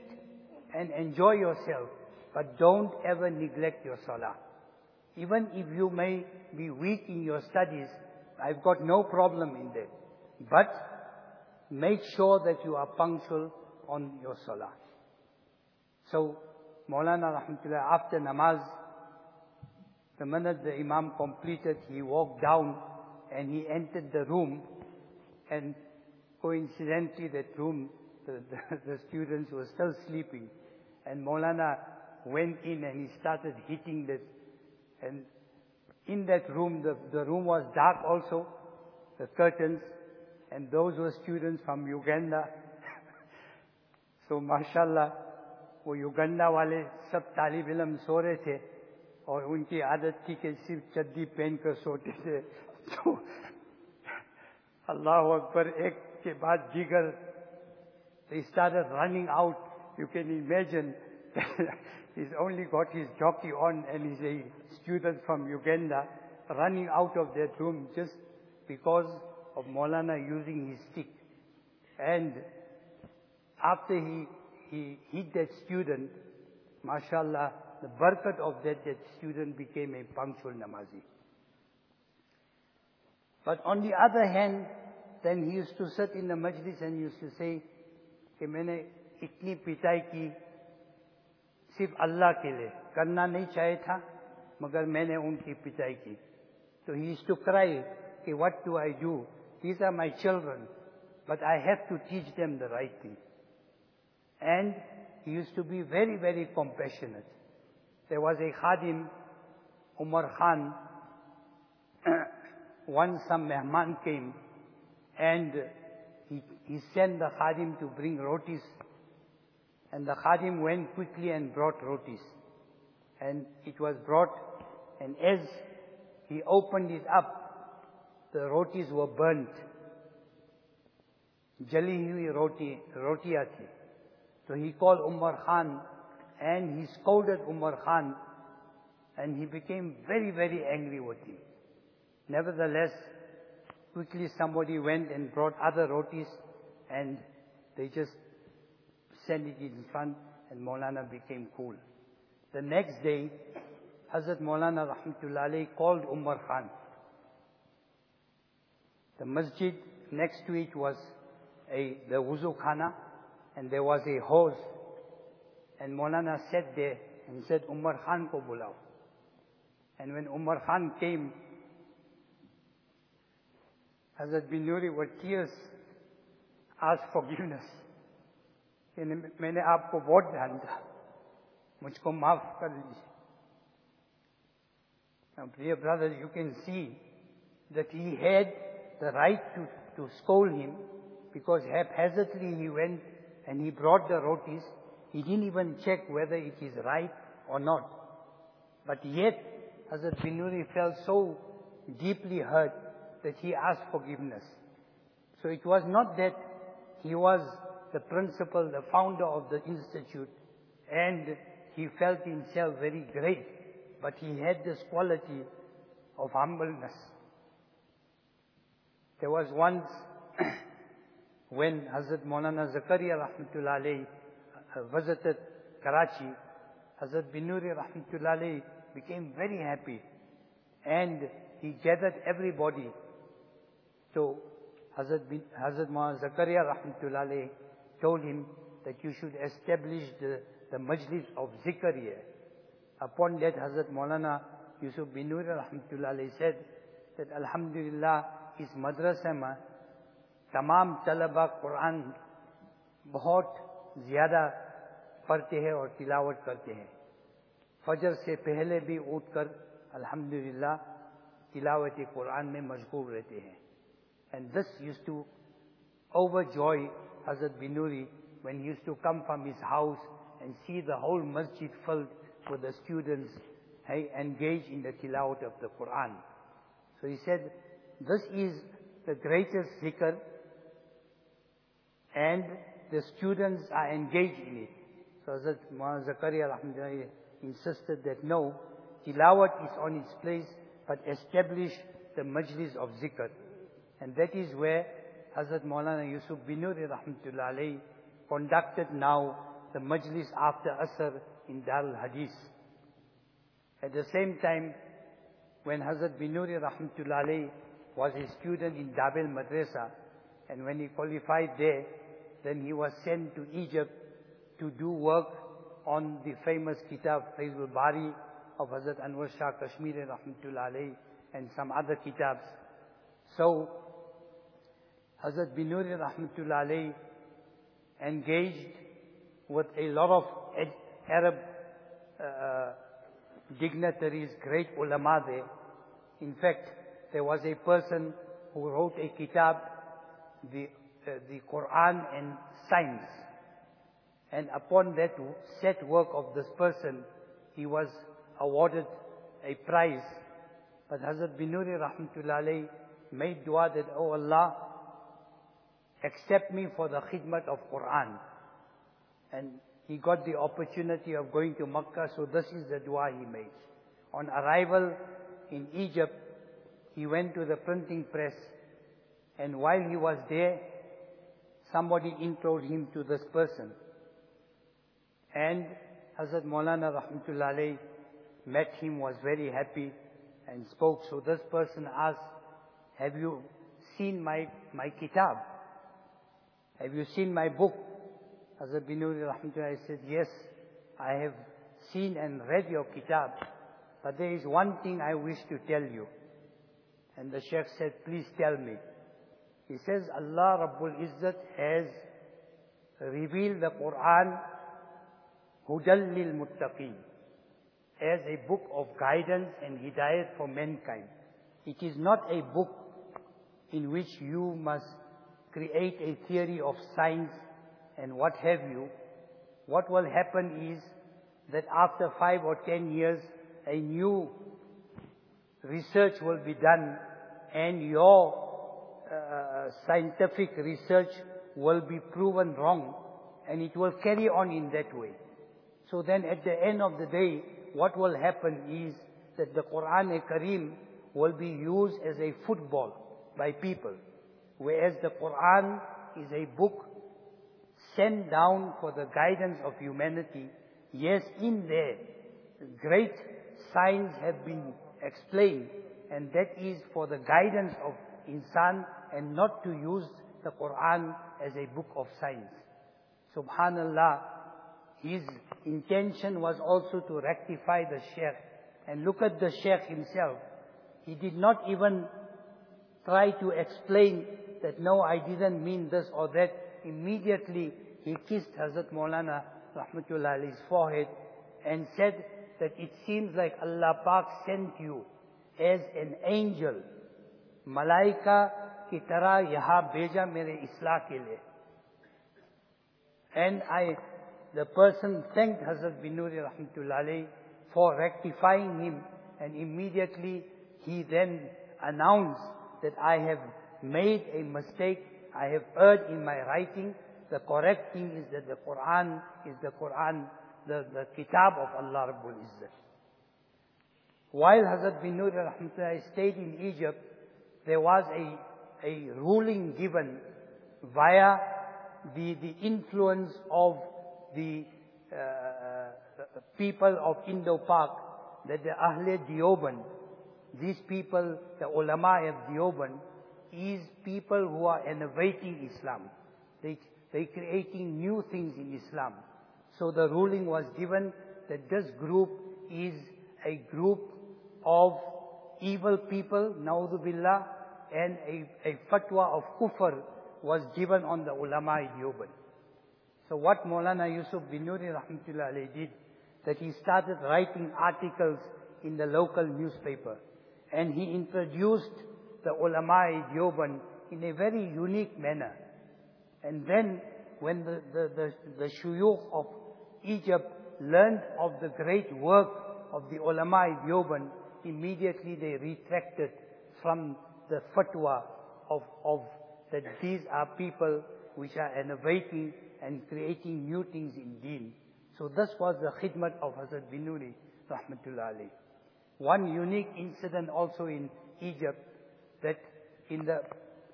and enjoy yourself, but don't ever neglect your salah. Even if you may be weak in your studies, I've got no problem in that. But make sure that you are punctual on your salah. So, Maulana Rahmatullah, after namaz, the minute the Imam completed, he walked down and he entered the room and coincidentally that room, the, the, [laughs] the students were still sleeping. And Maulana went in and he started hitting this. And in that room, the, the room was dark also, the curtains, and those were students from Uganda. [laughs] so mashallah, वो Uganda वाले सब तालिब इलम सो रहे थे और उनकी आदत थी कि सिर्फ चद्दी पहन कर सोते थे तो अल्लाह अकबर एक के बाद दीगर they started running out. You can imagine [laughs] he's only got his jockey on and he's a student from Uganda running out of that room just because of Maulana using his stick. And after he, he hit that student, mashallah, the barakat of that, that student became a punctual namazi. But on the other hand, then he used to sit in the majlis and used to say, कि मैंने इतनी पिटाई की सिर्फ अल्लाह के लिए करना नहीं चाहे था मगर मैंने उनकी पिटाई की तो ही टू क्राई कि what do I do these are my children but I have to teach them the right thing. And he used to be very, very compassionate. There was a khadim, Umar Khan, [clears throat] once some mehman came and he, he sent the khadim to bring rotis. And the khadim went quickly and brought rotis. And it was brought, and as he opened it up, the rotis were burnt. Jali hui roti, rotiya. So he called Umar Khan and he scolded Umar Khan and he became very, very angry with him. Nevertheless, quickly somebody went and brought other rotis and they just sent it in front and Maulana became cool. The next day, Hazrat Maulana Rahmatullah called Umar Khan. The masjid next to it was a, the wuzu khana and there was a hose and Maulana sat there and said, Umar Khan ko bulao. And when Umar Khan came, Hazrat Binuri with tears asked forgiveness. मैंने आपको बहुत ध्यान था मुझको माफ कर Now, dear brothers, you can see that he had the right to, to scold him because haphazardly he went and he brought the rotis he didn't even check whether it is right or not. But yet, Hazrat Binuri felt so deeply hurt that he asked forgiveness. So it was not that he was the principal, the founder of the institute, and he felt himself very great, but he had this quality of humbleness. There was once [coughs] when Hazrat Maulana Zakaria rahmatullah uh, visited Karachi, Hazrat Binuri rahmatullah became very happy and he gathered everybody. So Hazrat, bin, Hazrat Maulana Zakaria rahmatullah told him that you should establish the, the majlis of zikr here. Upon that Hazrat Maulana Yusuf bin Nur rahmatullah said that Alhamdulillah इस मदरसे में तमाम तलबा कुरान बहुत زیادہ پڑھتے ہیں اور تلاوت کرتے ہیں۔ فجر سے پہلے بھی اٹھ کر الحمدللہ تلاوت قرآن میں مشغول رہتے ہیں۔ And this used to overjoy حضرت Banuri when used to come from his house and see the whole Masjid filled for the students engage in the tilawat of the Quran so he said this is the greatest ذکر and the students are engaged in it. So Hazrat Muhammad Zakaria insisted that no, tilawat is on its place, but establish the majlis of zikr. And that is where Hazrat Maulana Yusuf Binuri rahmatullah conducted now the majlis after Asr in Darul Hadith. At the same time, when Hazrat bin rahmatullah was a student in Dabhel Madrasa. And when he qualified there, then he was sent to Egypt to do work on the famous Kitab Faizul Bari of Hazrat Anwar Shah Kashmiri Rahmatullah and some other kitabs. So, Hazrat Binuri Rahmatullah engaged with a lot of Arab uh, dignitaries, great ulama there. In fact, there was a person who wrote a kitab, the, the Quran and science. And upon that set work of this person, he was awarded a prize. But Hazrat Binuri rahmatullah made dua that, Oh Allah, accept me for the khidmat of Quran. And he got the opportunity of going to Makkah, so this is the dua he made. On arrival in Egypt, he went to the printing press and while he was there, somebody introduced him to this person. And Hazrat Maulana Rahmatullah met him, was very happy and spoke. So this person asked, have you seen my, my kitab? Have you seen my book? Hazrat Binuri Rahmatullah said, yes, I have seen and read your kitab. But there is one thing I wish to tell you. And the Sheikh said, please tell me. He says, Allah Rabbul Izzat has revealed the Quran Hudal lil Muttaqeen as a book of guidance and hidayat for mankind. It is not a book in which you must create a theory of science and what have you. What will happen is that after five or ten years, a new research will be done and your Uh, scientific research will be proven wrong and it will carry on in that way. So then at the end of the day, what will happen is that the Quran Kareem will be used as a football by people. Whereas the Quran is a book sent down for the guidance of humanity. Yes, in there, great signs have been explained and that is for the guidance of insan and not to use the Quran as a book of science. Subhanallah, his intention was also to rectify the sheikh. And look at the sheikh himself. He did not even try to explain that no, I didn't mean this or that. Immediately he kissed Hazrat Maulana Rahmatullah his forehead and said that it seems like Allah Pak sent you as an angel. Malaika ki tarah yaha beja mere islah ke liye. And I, the person thanked Hazrat Binuri Rahmatullah for rectifying him and immediately he then announced that I have made a mistake, I have erred in my writing. The correct thing is that the Quran is the Quran, the, the Kitab of Allah Rabbul Izzat. While Hazrat Binuri Rahmatullah stayed in Egypt, there was a, a ruling given via the, the influence of the uh, uh people of Indo-Pak that the Ahle Deoband, these people, the ulama of Deoband, is people who are innovating Islam. They, they're creating new things in Islam. So the ruling was given that this group is a group of evil people, na'udhu billah, and a, a fatwa of kufr was given on the ulama Deoband. So what Maulana Yusuf Binuri rahmatullah did, that he started writing articles in the local newspaper. And he introduced the ulama Deoband in a very unique manner. And then when the, the, the, the shuyukh of Egypt learned of the great work of the ulama Deoband, immediately they retracted from the fatwa of, of that these are people which are innovating and creating new things in deen. So this was the khidmat of Hazrat Binuri, rahmatullah alayhi. One unique incident also in Egypt, that in the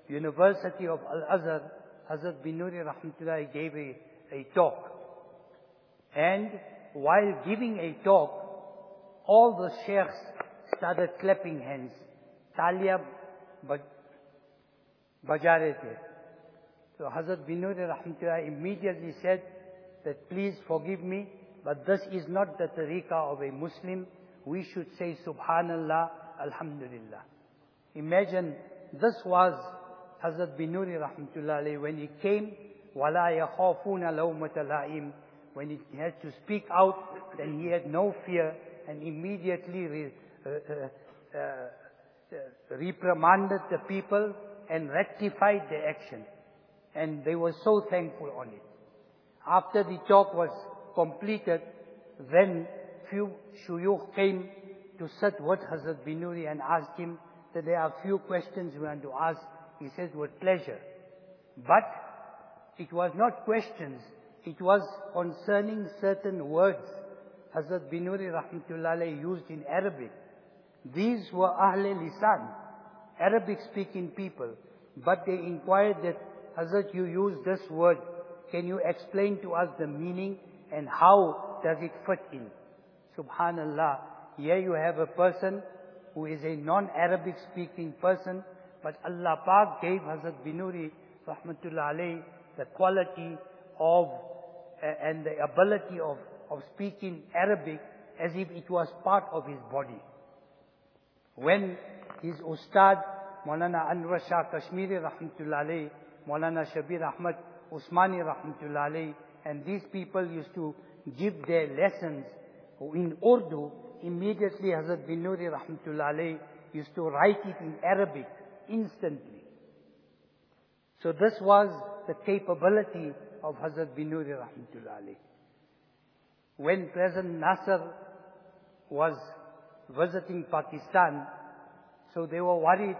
University of Al-Azhar, Hazrat Binuri rahmatullah gave a, a talk. And while giving a talk, all the sheikhs started clapping hands. Talia बजा रहे थे तो Hazrat Binuri Rahmatullah immediately said that please forgive me, but this is not the tariqah of a Muslim. We should say Subhanallah, Alhamdulillah. Imagine this was Hazrat Binuri Rahmatullah when he came, وَلَا يَخَافُونَ When he had to speak out, then he had no fear and immediately uh, uh, uh, reprimanded the people and rectified their action. And they were so thankful on it. After the talk was completed, then few shuyukh came to sit with Hazrat Binuri and asked him that there are few questions we want to ask. He says, with pleasure. But it was not questions. It was concerning certain words Hazrat Binuri rahmatullah used in Arabic. These were Ahle Lisan, Arabic speaking people. But they inquired that, Hazrat, you use this word. Can you explain to us the meaning and how does it fit in? Subhanallah. Here you have a person who is a non-Arabic speaking person, but Allah Pak gave Hazrat Binuri, rahmatullah the quality of, uh, and the ability of, of speaking Arabic as if it was part of his body. When his ustad, Maulana Anwar Shah Kashmiri rahmatullah alayhi, Maulana Shabir Ahmad Usmani rahmatullah and these people used to give their lessons in Urdu, immediately Hazrat Binuri rahmatullah used to write it in Arabic instantly. So this was the capability of Hazrat Binuri rahmatullah. When President Nasser was visiting Pakistan, so they were worried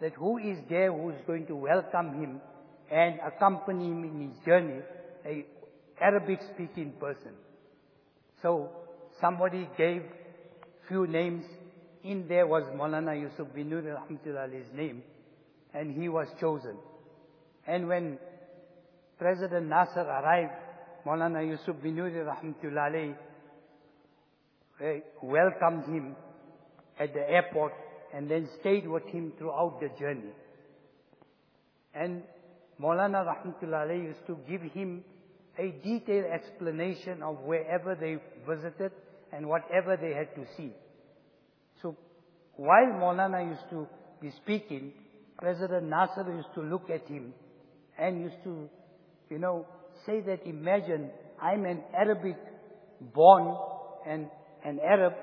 that who is there who is going to welcome him and accompany him in his journey, a Arabic speaking person. So somebody gave few names. In there was Maulana Yusuf Binuri Rahmatullah's name and he was chosen. And when President Nasser arrived, Maulana Yusuf Binuri Rahmatullah Eh, welcomed him at the airport and then stayed with him throughout the journey. And Maulana Rahmatullah used to give him a detailed explanation of wherever they visited and whatever they had to see. So while Maulana used to be speaking, President Nasser used to look at him and used to, you know, say that imagine I'm an Arabic born and an Arab,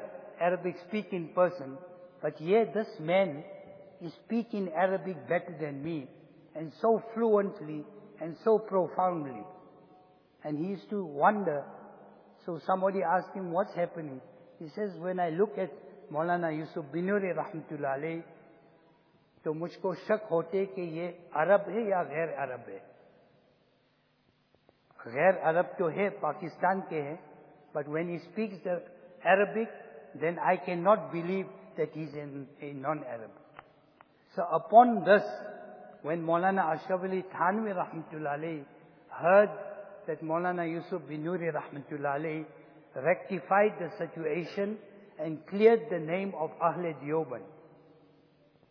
Arabic speaking person, but yet this man is speaking Arabic better than me and so fluently and so profoundly. And he used to wonder. So somebody asked him, what's happening? He says, when I look at Maulana Yusuf Binuri rahmatullah alayhi, तो मुझको शक होते कि ये अरब है या गैर अरब है गैर अरब तो है पाकिस्तान के हैं but when he speaks the Arabic, then I cannot believe that he's a non-Arab. So upon this, when Maulana Ashraf Ali Thanvi rahmatullahi heard that Maulana Yusuf Binuri rahmatullahi rectified the situation and cleared the name of Ahle Deoband.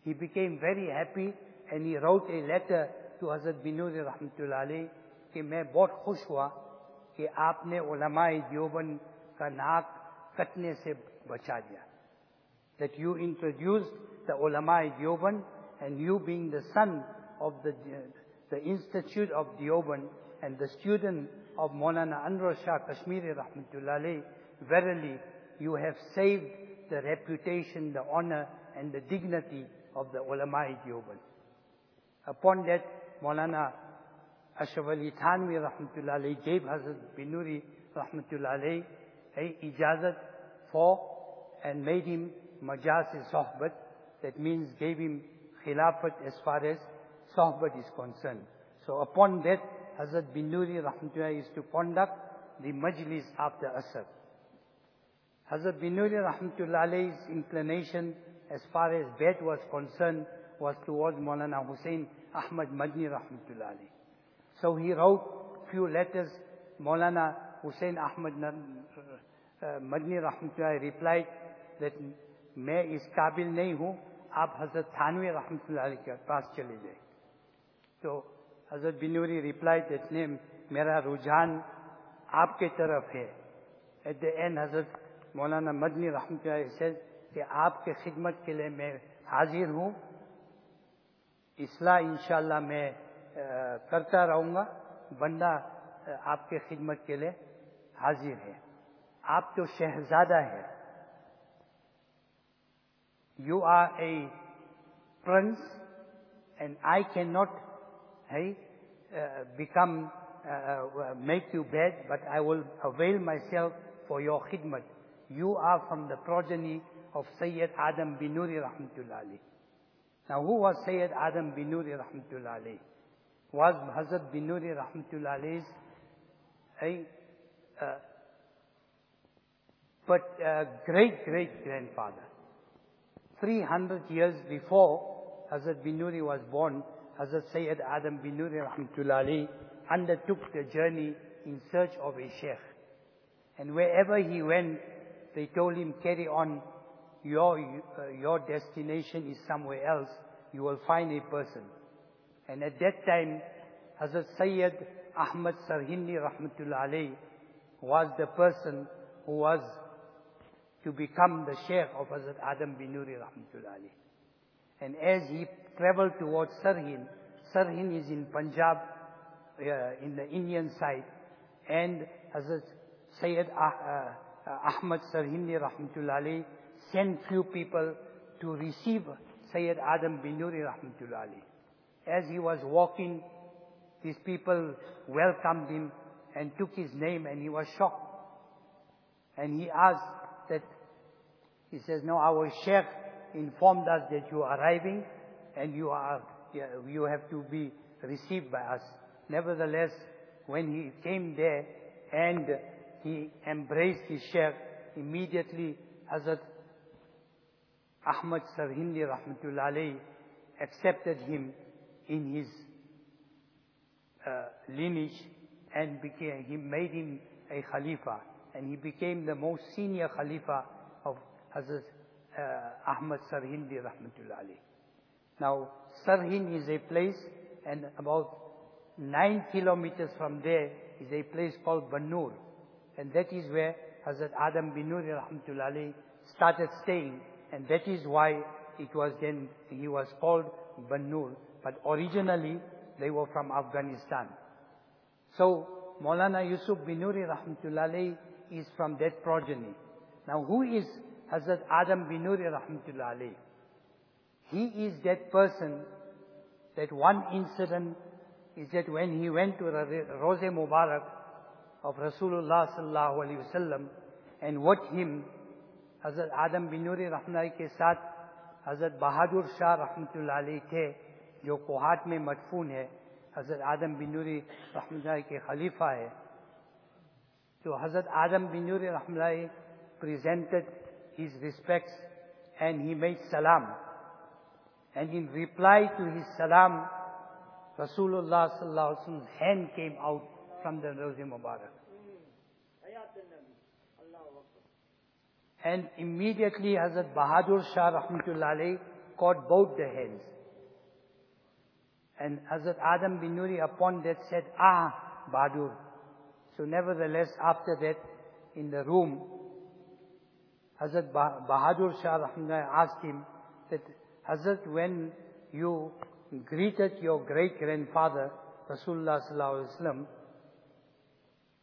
He became very happy and he wrote a letter to Hazrat Binuri rahmatullahi कि मैं बहुत खुश हुआ कि आपने उलमाए दियोबन का नाक that you introduced the ulama Deoband and you being the son of the, the Institute of Deoband and the student of Maulana Anwar Shah Kashmiri Rahmatullahi, verily you have saved the reputation, the honor and the dignity of the ulama Deoband. Upon that, Maulana Ashraf Ali Thanwi Rahmatullahi gave Hazrat Binuri Rahmatullahi ijazat for and made him majaz sohbat. That means gave him khilafat as far as sohbat is concerned. So upon that, Hazrat Binuri rahmatullah used to conduct the majlis after Asr. Hazrat Binuri rahmatullah inclination as far as bed was concerned was towards Maulana Hussein Ahmad Madni rahmatullah So he wrote few letters. Maulana Hussein Ahmad مدنی رحمت اللہ reply that میں اس قابل نہیں ہوں، آپ حضرت تھانوی رحمت اللہ علیہ کے پاس چلے جائیں۔ تو حضرت بنوری ریپلائی دیٹ نے میرا رجحان آپ کے طرف ہے۔ ایٹ دا اینڈ حضرت مولانا مدنی رحمت اللہ سیز کہ آپ کے خدمت کے لیے میں حاضر ہوں۔ اصلاح انشاءاللہ میں کرتا رہوں گا۔ بندہ آپ کے خدمت کے لیے حاضر ہے۔ आप तो शहजादा है you are a prince and I can make you bad, but I will avail myself for your khidmat. You are from the progeny of Sayyid Adam Binuri rahmatullah. Now who was Sayyid Adam Binuri rahmatullah? Was Hazrat Binuri rahmatullah alayh's uh, but uh, great great grandfather. 300 years before Hazrat Binuri was born, Hazrat Sayyid Adam Binuri rahmatullahi undertook the journey in search of a sheikh. And wherever he went, they told him, carry on, your, uh, your destination is somewhere else, you will find a person. And at that time, Hazrat Sayyid Ahmad Sarhindi rahmatullahi was the person who was to become the Sheikh of Hazrat Adam Binuri rahmatullah And as he traveled towards Sirhind, Sirhind is in Punjab, uh, in the Indian side, and Hazrat Sayyid ah, uh, uh, Ahmad rahmatullah sent few people to receive Sayyid Adam Binuri rahmatullah As he was walking, these people welcomed him and took his name and he was shocked. And he asked he says, no, our sheikh informed us that you are arriving and you are, you have to be received by us. Nevertheless, when he came there and he embraced his sheikh, immediately Hazrat Ahmad Sarhindi rahmatullah accepted him in his uh, lineage and became, he made him a Khalifa. And he became the most senior Khalifa Hazrat uh, Ahmad Sarhindi rahmatullah alayhi. Now, Sarhind is a place and about nine kilometers from there is a place called Banur. And that is where Hazrat Adam Binuri rahmatullahi started staying. And that is why it was then, he was called Banur. But originally, they were from Afghanistan. So, Maulana Yusuf Binuri rahmatullahi is from that progeny. Now, who is حضرت عدم بنور رحمتہ اللہ علیہ۔ He is that person that one incident when he when روز مبارک of رسول اللہ صلی اللہ علیہ وسلم اینڈ وٹ ہیم حضرت آدم بنور رحمن کے ساتھ حضرت بہادر شاہ رحمۃ اللہ علیہ تھے جو کو ہاٹ میں مدفون ہے، حضرت عدم بنور رحمتہ اللہ کے خلیفہ ہے۔ تو حضرت عدم بنورحمٹ his respects and he made salam and in reply to his salam Rasulullah sallallahu alaihi wasallam's hand came out from the Rozi Mubarak And immediately Hazrat Bahadur Shah Rahmatullah caught both the hands. And Hazrat Adam Binuri upon that said, Ah, Bahadur. So nevertheless, after that, in the room, Hazrat Bahadur Shah asked him that, Hazrat, when you greeted your great-grandfather, Rasulullah Sallallahu Alaihi Wasallam,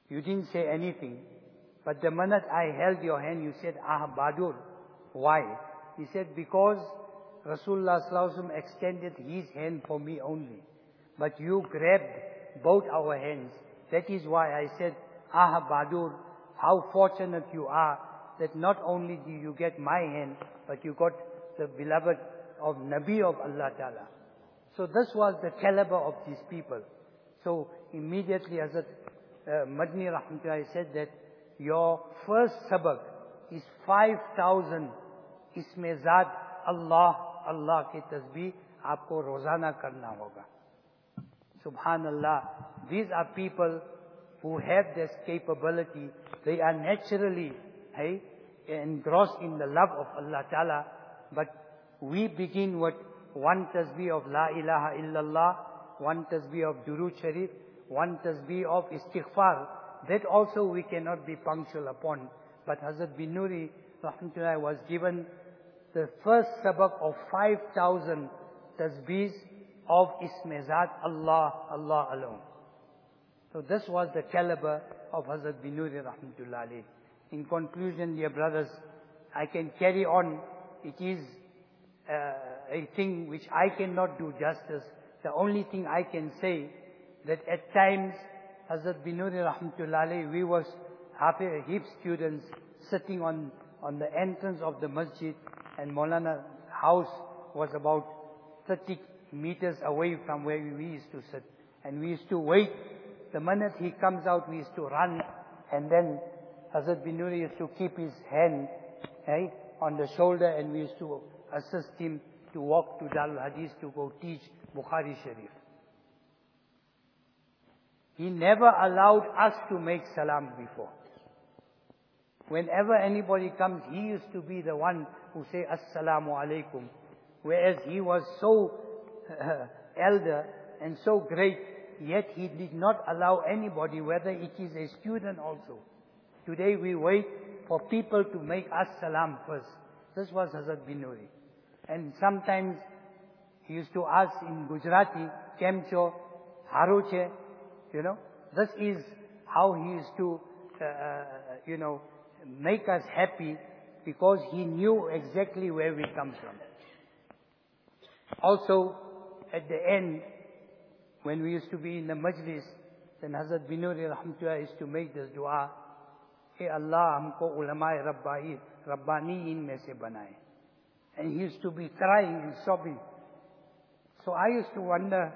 you didn't say anything. But the minute I held your hand, you said, Ah, Badur. Why? He said, because Rasulullah sallallahu alaihi wasallam extended his hand for me only. But you grabbed both our hands. That is why I said, Ah, Badur, how fortunate you are that not only do you get my hand, but you got the beloved of Nabi of Allah Ta'ala. So this was the caliber of these people. So immediately Hazrat uh, Madni Rahmatullahi said that your first sabak is 5,000 ismezat Allah, Allah ki tasbih aapko rozana karna hoga. Subhanallah, these are people who have this capability. They are naturally, hey, engrossed in the love of Allah Ta'ala. But we begin with one tasbih of La ilaha illallah, one tasbih of Durood Sharif, one tasbih of istighfar. That also we cannot be punctual upon. But Hazrat Binuri, rahmatullah, was given the first sabak of 5,000 tasbihs of Ismezat Allah, Allah alone. So this was the caliber of Hazrat Binuri, rahmatullah In conclusion, dear brothers, I can carry on. It is uh, a thing which I cannot do justice. The only thing I can say that at times Hazrat Binuri Rahmatullah we was Hafiz students sitting on, on the entrance of the masjid and Maulana house was about 30 meters away from where we used to sit. And we used to wait. The minute he comes out, we used to run. And then Hazrat Binuri used to keep his hand right, on the shoulder and we used to assist him to walk to Darul Hadith to go teach Bukhari Sharif. He never allowed us to make salam before. Whenever anybody comes, he used to be the one who say Assalamu alaikum. Whereas he was so uh, [laughs] elder and so great, yet he did not allow anybody, whether it is a student also. Today we wait for people to make us salam first. This was Hazrat Binuri. And sometimes he used to ask in Gujarati, Kemcho, Haruche, you know, this is how he used to, uh, uh, you know, make us happy because he knew exactly where we come from. Also, at the end, when we used to be in the majlis, then Hazrat Binuri Rahmatullah used to make this dua, Hey Allah, humko ulama Rabbani, Rabbani in mein se banaye. And he used to be crying and sobbing. So I used to wonder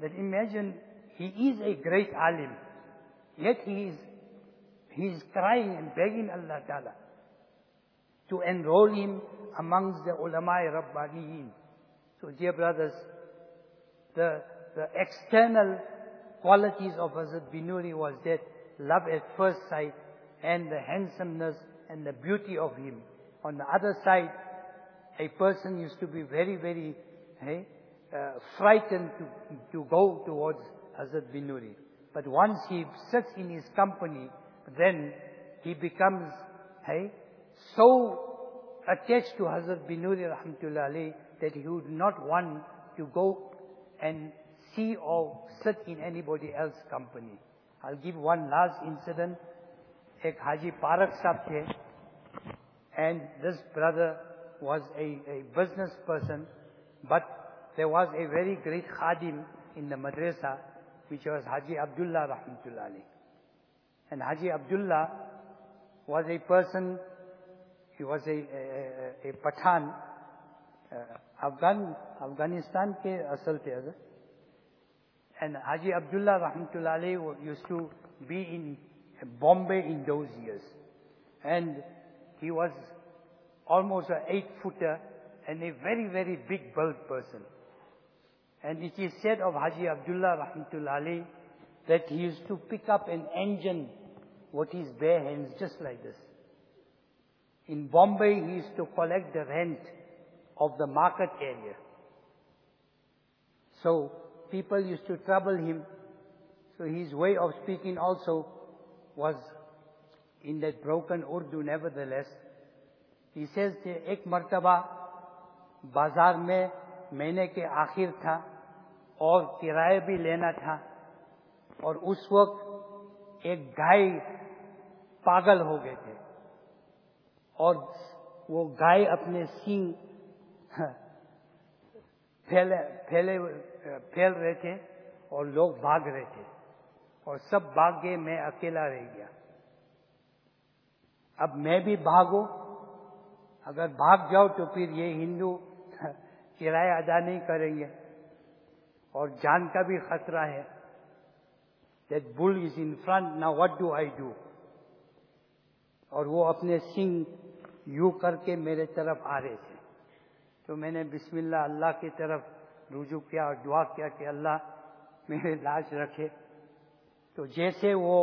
that imagine he is a great alim. Yet he is, he is crying and begging Allah Ta'ala to enroll him amongst the ulama rabbaniyin. So dear brothers, the, the external qualities of Hazrat Binuri was that love at first sight and the handsomeness and the beauty of him. On the other side, a person used to be very, very hey, uh, frightened to, to go towards Hazrat Binuri. But once he sits in his company, then he becomes, hey, so attached to Hazrat Binuri rahmatullah that he would not want to go and see or sit in anybody else's company. I'll give one last incident. Ek Haji Parak the, and this brother was a, business person, but there was a very great khadim in the madrasa, which was Haji Abdullah rahmatullah And Haji Abdullah was a person, he was a, a, Pathan, uh, Afghan, Afghanistan ke asal the, and Haji Abdullah Rahmatullah used to be in Bombay in those years. And he was almost an eight footer and a very, very big built person. And it is said of Haji Abdullah Rahmatullah that he used to pick up an engine with his bare hands just like this. In Bombay, he used to collect the rent of the market area. So people used to trouble him. So his way of speaking also was in that broken Urdu nevertheless. He says ایک مرتبہ بازار میں مہینے کے آخر تھا اور کرایہ بھی لینا تھا اور اس وقت ایک گائے پاگل ہو گئے تھے اور وہ گائے اپنے سینگ پھیل رہے تھے اور لوگ بھاگ رہے تھے اور سب بھاگ گئے میں اکیلا رہ گیا۔ اب میں بھی بھاگو اگر بھاگ جاؤ تو پھر یہ ہندو [laughs] کرایہ ادا نہیں کریں گے۔ اور جان کا بھی خطرہ ہے۔ That bull is in front نا وٹ ڈو آئی ڈو اور وہ اپنے سنگھ یو کر کے میرے طرف آ رہے تھے۔ تو میں نے بسم اللہ اللہ کی طرف رجوع کیا اور دعا کیا کہ اللہ میرے لاش رکھے۔ تو جیسے وہ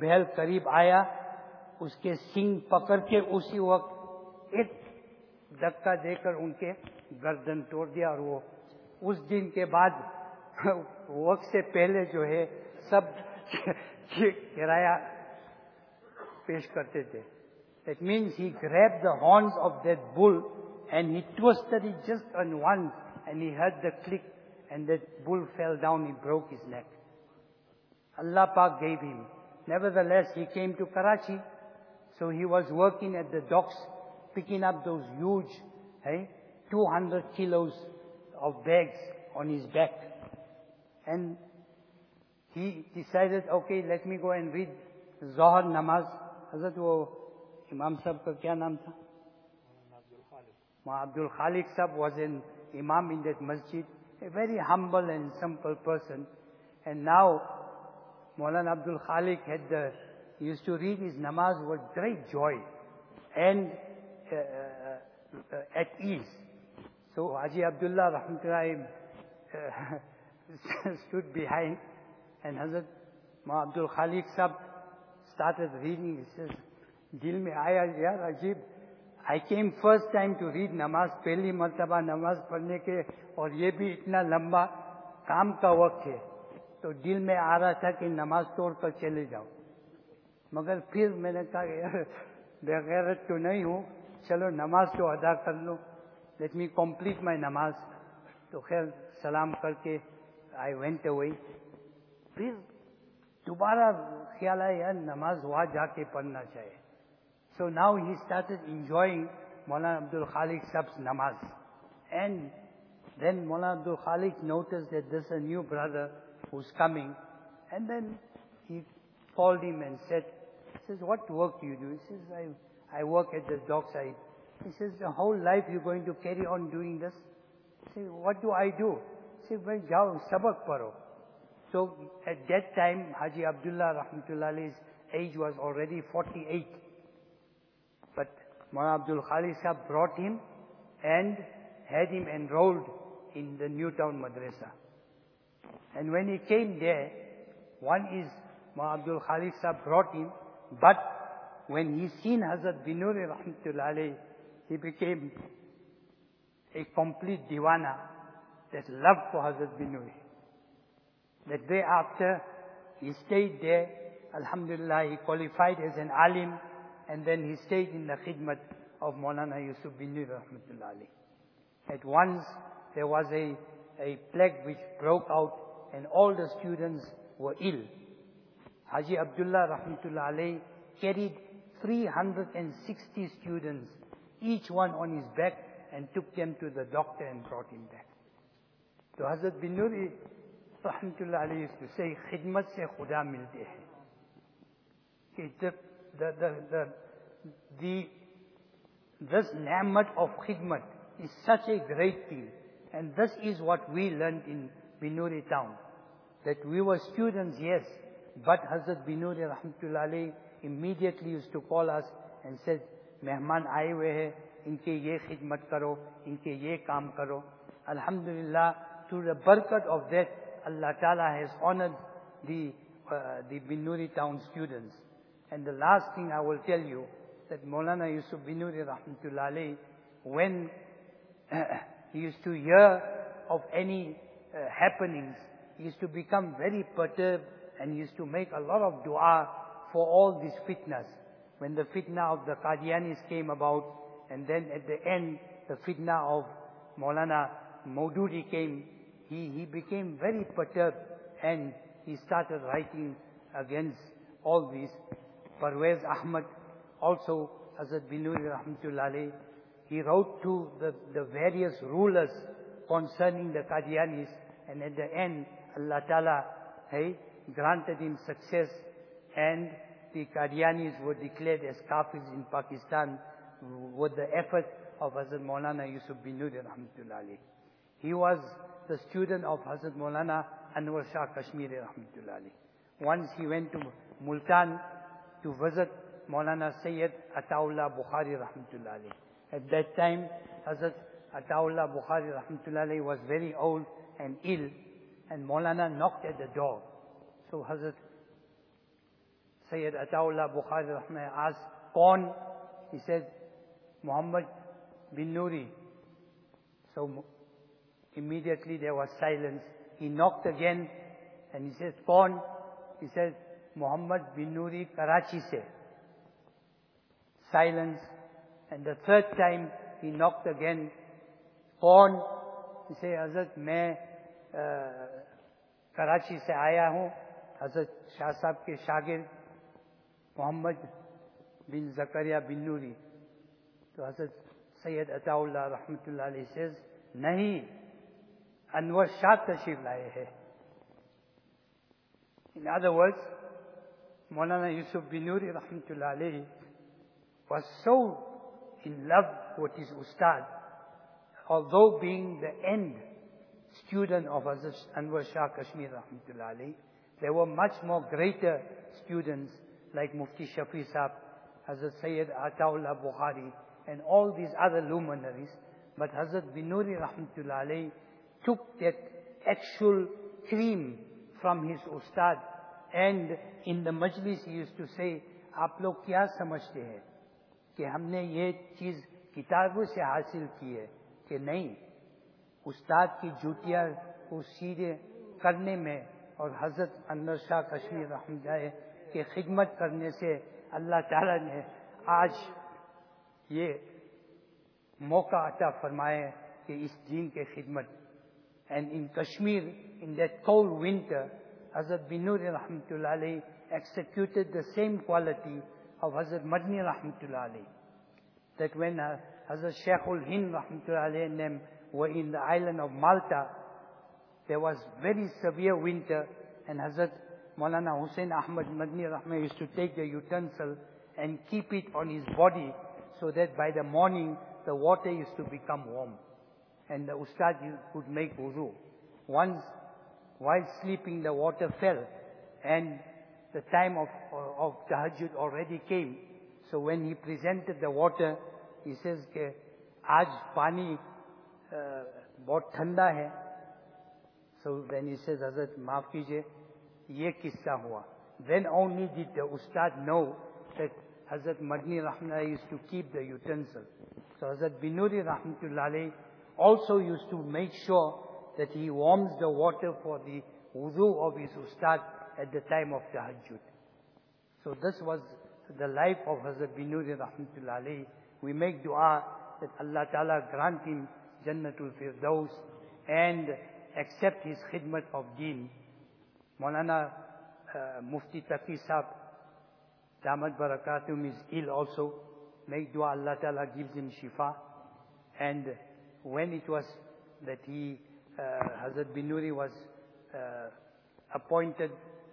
بیل قریب آیا، اس کے سنگ پکڑ کے اسی وقت ایک دکا دے کر ان کے گردن توڑ دیا اور وہ اس دن کے بعد وقت سے پہلے جو ہے سب کرایہ پیش کرتے تھے۔ That means he grip the harness of that bull and he twist just in one and he had the click and that bull fell down he broke his neck Allah Pak gave him. Nevertheless, he came to Karachi, so he was working at the docks, picking up those huge, hey, 200 kilos of bags on his back. And he decided, okay, let me go and read Zohar Namaz. Hazrat, wo Imam Sahib ka kya naam tha? Abdul Khalik Sahib was an imam in that masjid, a very humble and simple person. And now, Maulana Abdul Khalik had the, used to read his namaz with great joy and uh, uh, at ease. So Haji Abdullah rahmatullahi uh, stood behind and Hazrat Ma Abdul Khalik sahab started reading. He says, دل میں آیا یار عجیب I came first time to read نماز پہلی مرتبہ نماز پڑھنے کے اور یہ بھی اتنا لمبا کام کا وقت ہے تو دل میں آ رہا تھا کہ نماز توڑ کر چلے جاؤ۔ مگر پھر میں نے کہا کہ [laughs] بغیرت تو نہیں ہوں، چلو نماز تو ادا کر لو لیٹ می کمپلیٹ مائی نماز۔ تو خیر، سلام کر کے آئی وینٹ اوے پھر دوبارہ خیال آیا، یار، نماز وہاں جا کے پڑھنا چاہیے۔ So now he start enjoying Maulana Abdul Khaliq سبز نماز۔ And then Maulana Abdul Khaliq notices this a new brother who's coming. And then he called him and said, he says, what work do you do? He says, I, I work at the dockside. He says, the whole life you're going to carry on doing this? He says, what do I do? He says, well, jao, sabak paro. So at that time, Haji Abdullah Rahmatullah's age was already 48. But Mullah Abdul Khali Sahib brought him and had him enrolled in the Newtown Madrasa. And when he came there, one is Mullah Abdul Khali Sahib brought him, but when he seen Hazrat Binuri Rahmatullah he became a complete diwana that love for Hazrat Binuri. That day after, He stayed there. Alhamdulillah, he qualified as an alim. And then he stayed in the khidmat of Maulana Yusuf bin Nur rahmatullah At once, there was a, a plague which broke out and all the students were ill. Haji Abdullah rahmatullah alayhi carried 360 students, each one on his back, and took them to the doctor and brought him back. So Hazrat Binuri eh, rahmatullah alayhi used to say, khidmat se khuda milte hai. The, the, the, the, this ni'mat of khidmat is such a great thing. And this is what we learned in Binuri town. That we were students, yes, but Hazrat Binuri rahmatullah immediately used to call us and said, mehman aaye hai, inke ye khidmat karo, inke ye kaam karo. Alhamdulillah, through the barakat of that, Allah Ta'ala has honored the, uh, the Binuri town students. And the last thing I will tell you, that Maulana Yusuf Binuri rahmatullah when [clears throat] he used to hear of any uh, happenings, he used to become very perturbed and he used to make a lot of dua for all these fitnas. When the fitna of the Qadianis came about, and then at the end, the fitna of Maulana Maududi came, he, he became very perturbed and he started writing against all these. Parvez Ahmad, also Hazrat Binuri Rahmatullah he wrote to the, the various rulers concerning the Qadianis and at the end Allah Ta'ala hey, granted him success and the Qadianis were declared as kafirs in Pakistan with the effort of Hazrat Maulana Yusuf Binuri Rahmatullah He was the student of Hazrat Maulana Anwar Shah Kashmiri Rahmatullah Once he went to Multan to visit Maulana Sayyid Ataullah Bukhari Rahmatullah At that time, Hazrat Ataullah Bukhari rahmatullahi was very old and ill and Maulana knocked at the door. So Hazrat Sayyid Ataullah Bukhari Rahmatullah asked, Kaun? He said, Muhammad Binuri. So immediately there was silence. He knocked again and he said, Kaun? He said, Muhammad Binuri Karachi se. Silence. And the third time he knocked again. کون اسے حضرت میں کراچی سے آیا ہوں۔ حضرت شاہ صاحب کے شاگرد محمد بن زکریہ بن نوری۔ تو حضرت سید عطا اللہ رحمۃ اللہ علیہ سے نہیں، انور شاہ تشریف لائے ہیں۔ ان ادر ورڈ مولانا یوسف بن نوری رحمۃ اللہ علیہ was so in love with his although being the end student of Hazrat Anwar Shah Kashmir rahmatullah alayhi, there were much more greater students like Mufti Shafi Sahib, Hazrat Sayyid Ataullah Bukhari, and all these other luminaries. But Hazrat Binuri Rahmatullah alayhi took that actual cream from his ustad. And in the majlis he used to say, आप लोग क्या समझते हैं कि हमने ये चीज किताबों से हासिल की है کہ نہیں، استاد کی جوتیاں کو سیدھے کرنے میں اور حضرت انور شاہ کشمیر رحم جائے کی خدمت کرنے سے اللہ تعالی نے آج یہ موقع عطا فرمائے کہ اس دین کے خدمت۔ And in Kashmir in that cold winter حضرت بنور رحمۃ اللہ علیہ executed the same quality of حضرت مدنی رحمۃ اللہ علیہ that when Hazrat Sheikhul Hind rahmatullah alayhi and them were in the island of Malta, there was very severe winter and Hazrat Maulana Hussein Ahmad Madni Rahman used to take the utensil and keep it on his body so that by the morning the water used to become warm. And the ustad could make wuzu. Once, while sleeping, the water fell and the time of, of tahajjud already came. So when he presented the water, pieces کہ آج پانی بہت ٹھنڈا ہے۔ سو Cs حضرت معاف کیجیے یہ قصہ ہوا۔ دین اونلی ڈیڈ دا استاد نو دیٹ حضرت مدنی رحمہ used to keep the utensil so حضرت بنوری رحمۃ اللہ علیہ also used to make sure that he warms the water for the wuzu of his استاد at the time of the حجود so this was the life of حضرت بنوری رحمۃ اللہ علیہ We make dua that Allah Ta'ala grant him Jannatul Firdaus and accept his khidmat of deen. Maulana uh, Mufti Taqi Sahib, Damat Barakatum is ill also. Make dua Allah Ta'ala gives him shifa. And when it was that he, uh, Hazrat Binuri was uh, appointed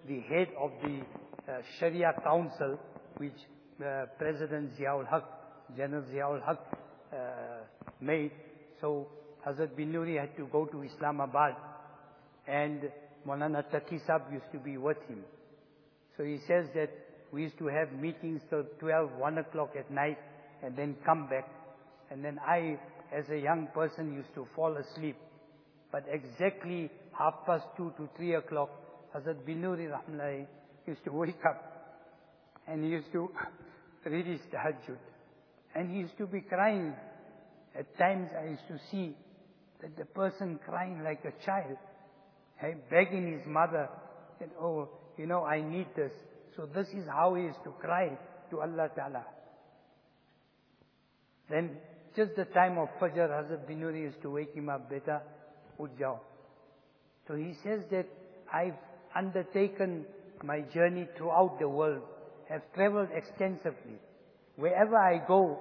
the head of the uh, Sharia Council, which uh, President Ziaul Haq, General Ziaul Haq uh, made. So Hazrat Binuri had to go to Islamabad and Maulana Taqi Sahib used to be with him. So he says that we used to have meetings till 12, 1 o'clock at night and then come back. And then I, as a young person, used to fall asleep. But exactly half past 2 to 3 o'clock, Hazrat Binuri Rahmullah used to wake up and he used to [laughs] read his tahajjud. And he used to be crying. At times I used to see that the person crying like a child, begging his mother that, oh, you know, I need this. So this is how he is to cry to Allah Ta'ala. Then just the time of Fajr, Hazrat Binuri used to wake him up, beta, ujjao. So he says that I've undertaken my journey throughout the world, have traveled extensively. Wherever I go,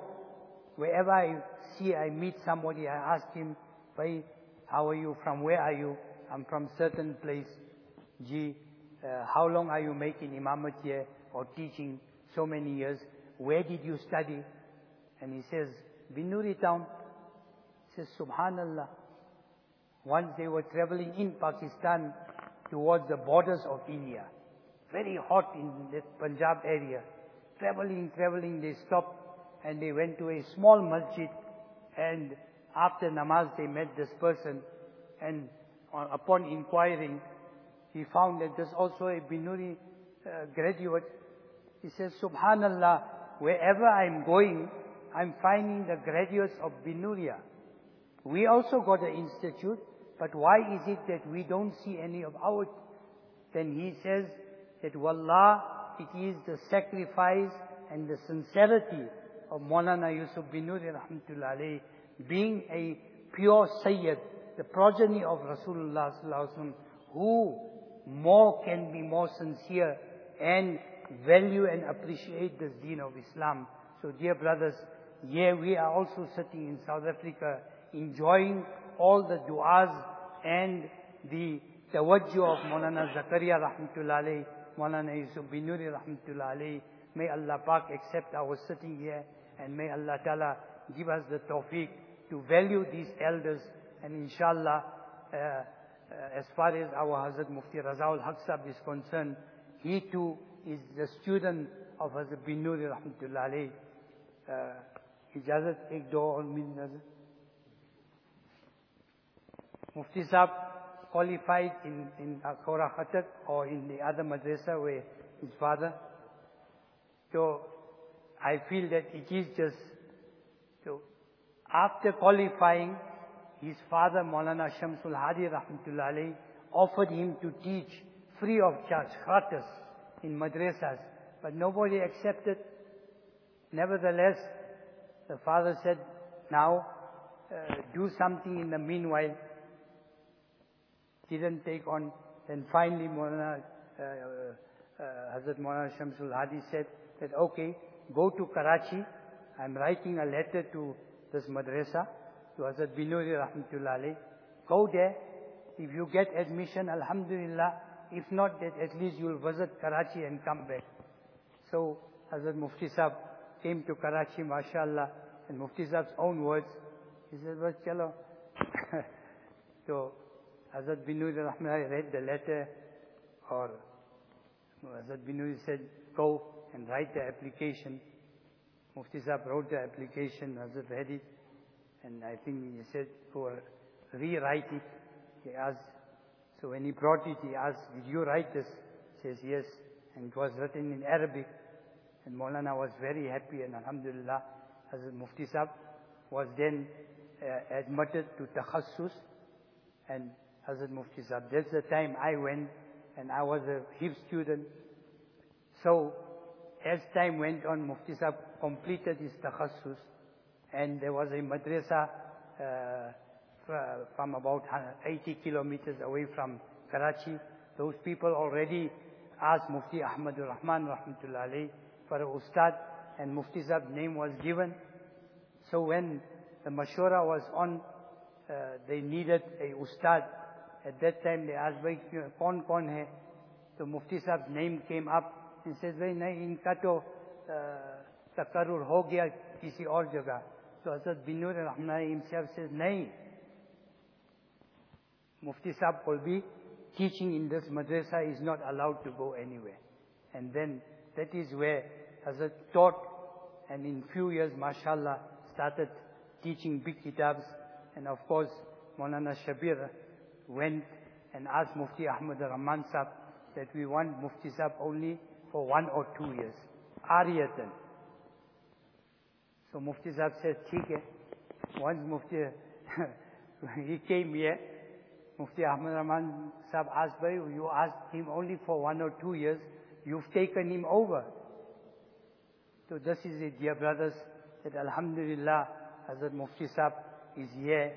wherever I see, I meet somebody, I ask him, Bhai, how are you? From where are you? I'm from certain place. Ji, uh, how long are you making imamat here or teaching? So many years. Where did you study? And he says, Binuri town. He says, Subhanallah. Once they were traveling in Pakistan towards the borders of India. Very hot in the Punjab area. Traveling, traveling, they stopped and they went to a small masjid and after namaz they met this person and upon inquiring he found that there's also a Binuri uh, graduate. He says, Subhanallah, wherever I'm going, I'm finding the graduates of Binuria. We also got an institute, but why is it that we don't see any of our? Then he says that Wallah, it is the sacrifice and the sincerity of Maulana Yusuf Binuri rahmatullah being a pure Sayyid, the progeny of Rasulullah sallallahu who more can be more sincere and value and appreciate this deen of Islam. So dear brothers, here we are also sitting in South Africa enjoying all the du'as and the tawajjuh of Maulana Zakaria rahmatullah alayhi, Maulana Yusuf rahmatullah. May Allah Pak accept our sitting here and may Allah Ta'ala give us the tawfiq to value these elders and inshallah uh, uh, as far as our Hazrat Mufti Razaul Haqsab is concerned, he too is the student of Hazrat Binuri rahmatullah alayhi. इजाज़त एक दो और मिल qualified in, in Akora Khattak or in the other madrasa where his father. So I feel that it is just, so after qualifying, his father Maulana Shamsul Hadi Rahmatullah offered him to teach free of charge, gratis, in madrasas. But nobody accepted. Nevertheless, the father said, now uh, do something in the meanwhile. Didn't take on. Then finally Maulana, uh, uh, Hazrat Maulana Shamsul Hadi said that, okay, go to Karachi. I'm writing a letter to this madrasa, to Hazrat Binuri Rahmatullah alayhi. Go there. If you get admission, Alhamdulillah. If not, that at least you'll visit Karachi and come back. So Hazrat Mufti Sahib came to Karachi, mashallah, and Mufti Sahib's own words, he said, well, chalo. [laughs] Hazrat Binuri Rahman read the letter, or Hazrat Binuri said, go and write the application. Mufti Sahib wrote the application, Hazrat read it, and I think he said, go rewrite it. He asked, so when he brought it, he asked, did you write this? He says, yes. And it was written in Arabic. And Maulana was very happy and Alhamdulillah, Hazrat Mufti Sahib was then uh, admitted to Takhassus and Hazrat Mufti. That's the time I went and I was a HIF student. So as time went on, Mufti Sahib completed his takhassus and there was a madrasa uh, from about 80 kilometers away from Karachi. Those people already asked Mufti Ahmadul Rahman rahmatullah for a ustad and Mufti Sahib's name was given. So when the mashura was on, uh, they needed a ustad. At that time they asked? So Mufti Sahib's name came up and says, bhai, nahi, inka to takarur ho gaya kisi aur jagah. So Hazrat Binur Rahman himself says, nahi. Mufti Sahib will be teaching in this madrasa is not allowed to go anywhere. And then that is where Hazrat taught and in few years, mashallah, started teaching big kitabs. And of course, Maulana Shabir went and asked Mufti Ahmad Rahman Sahib that we want Mufti Sahib only for one or two years. Ariyatan. So Mufti Sahib said, "Okay." Once Mufti, [laughs] he came here, Mufti Ahmad Rahman Sahib asked, Bhai, you asked him only for one or two years, you've taken him over. So this is it, dear brothers, that Alhamdulillah, Hazrat Mufti Sahib is here,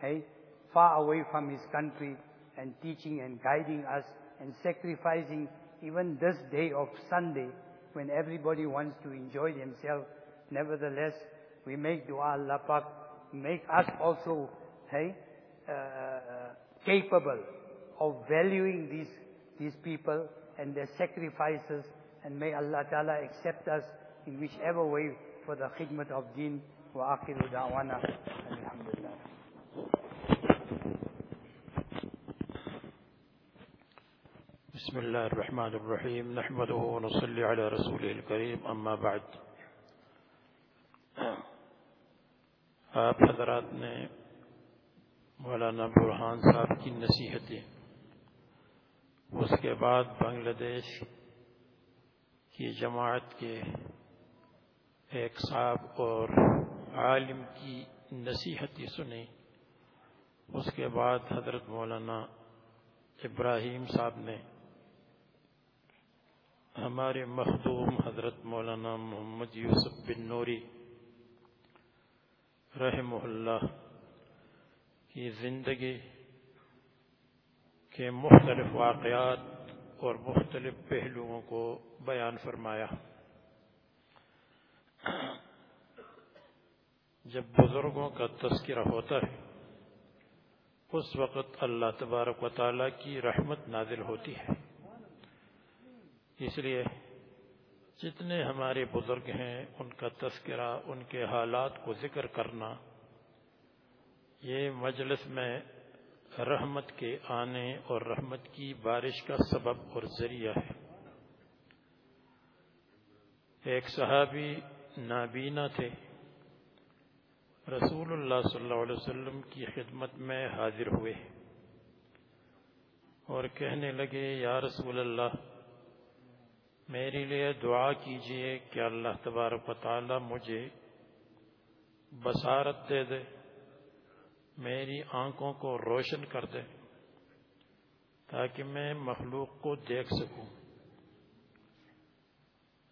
hey, far away from his country and teaching and guiding us and sacrificing even this day of Sunday when everybody wants to enjoy themselves. Nevertheless, we make dua Allah Pak, make us also, hey, uh, capable of valuing these, these people and their sacrifices. And may Allah Ta'ala accept us in whichever way for the khidmat of deen. Wa akhiru da'wana. Alhamdulillah. بسم الله الرحمن الرحيم. نحمده ونصلي على رسوله الكريم. أما بعد. آپ حضرات نے مولانا برحان صاحب کی نصیحتیں، اس کے بعد بنگلہ دیش کی جماعت کے ایک صاحب اور عالم کی نصیحتیں سنی اس کے بعد حضرت مولانا ابراہیم صاحب نے ہمارے مخدوم حضرت مولانا محمد یوسف بن نوری رحمہ اللہ کی زندگی کے مختلف واقعات اور مختلف پہلوؤں کو بیان فرمایا۔ جب بزرگوں کا تذکرہ ہوتا ہے، اس وقت اللہ تبارک و تعالیٰ کی رحمت نازل ہوتی ہے۔ اس لیے جتنے ہمارے بزرگ ہیں، ان کا تذکرہ، ان کے حالات کو ذکر کرنا، یہ مجلس میں رحمت کے آنے اور رحمت کی بارش کا سبب اور ذریعہ ہے۔ ایک صحابی نابینا تھے۔ رسول اللہ صلی اللہ علیہ وسلم کی خدمت میں حاضر ہوئے اور کہنے لگے، یا رسول اللہ میرے لیے دعا کیجیے کہ اللہ تبارک و تعالی مجھے بصارت دے دے، میری آنکھوں کو روشن کر دے تاکہ میں مخلوق کو دیکھ سکوں۔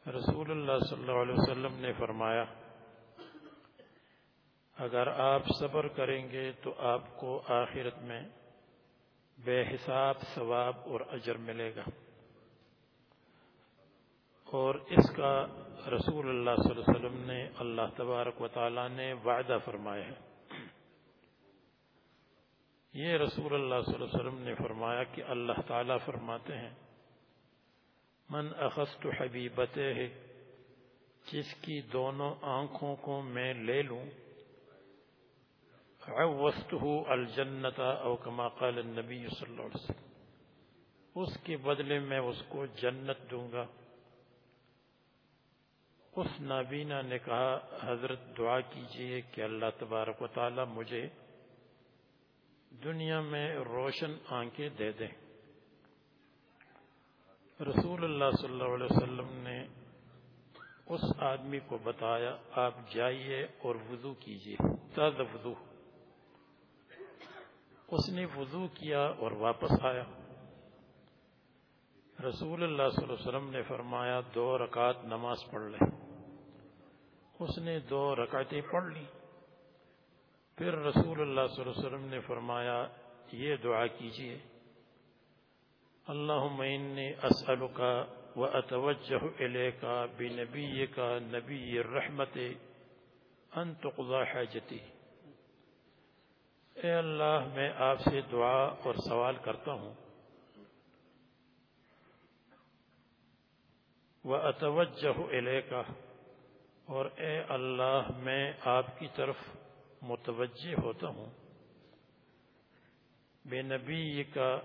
رسول اللہ صلی اللہ علیہ وسلم نے فرمایا، اگر آپ صبر کریں گے تو آپ کو آخرت میں بے حساب ثواب اور اجر ملے گا۔ اور اس کا رسول اللہ صلی اللہ علیہ وسلم نے اللہ تبارک و تعالی نے وعدہ فرمایا ہے۔ یہ رسول اللہ صلی اللہ علیہ وسلم نے فرمایا کہ اللہ تعالیٰ فرماتے ہیں، من اخست حبیبت ہے جس کی دونوں آنکھوں کو میں لے لوں الجنت او کما قال النبی صلی اللہ علیہ وسلم۔ اس کے بدلے میں اس کو جنت دوں گا۔ اس نابینا نے کہا، حضرت دعا کیجیے کہ اللہ تبارک و تعالی مجھے دنیا میں روشن آنکھیں دے دیں۔ رسول اللہ صلی اللہ علیہ وسلم نے اس آدمی کو بتایا، آپ جائیے اور وضو کیجیے تازہ وضو۔ اس نے وضو کیا اور واپس آیا۔ رسول اللہ صلی اللہ علیہ وسلم نے فرمایا، دو رکعت نماز پڑھ لیں۔ اس نے دو رکعتیں پڑھ لی پھر رسول اللہ صلی اللہ علیہ وسلم نے فرمایا، یہ دعا کیجیے۔ اللہم انی کا و اتوجہ الیکا بنبیکا نبی الرحمت ان تقضى حاجتی۔ اے اللہ، میں آپ سے دعا اور سوال کرتا ہوں۔ و اتوجہ الیکا اور اے اللہ میں آپ کی طرف متوجہ ہوتا ہوں۔ بے نبی کا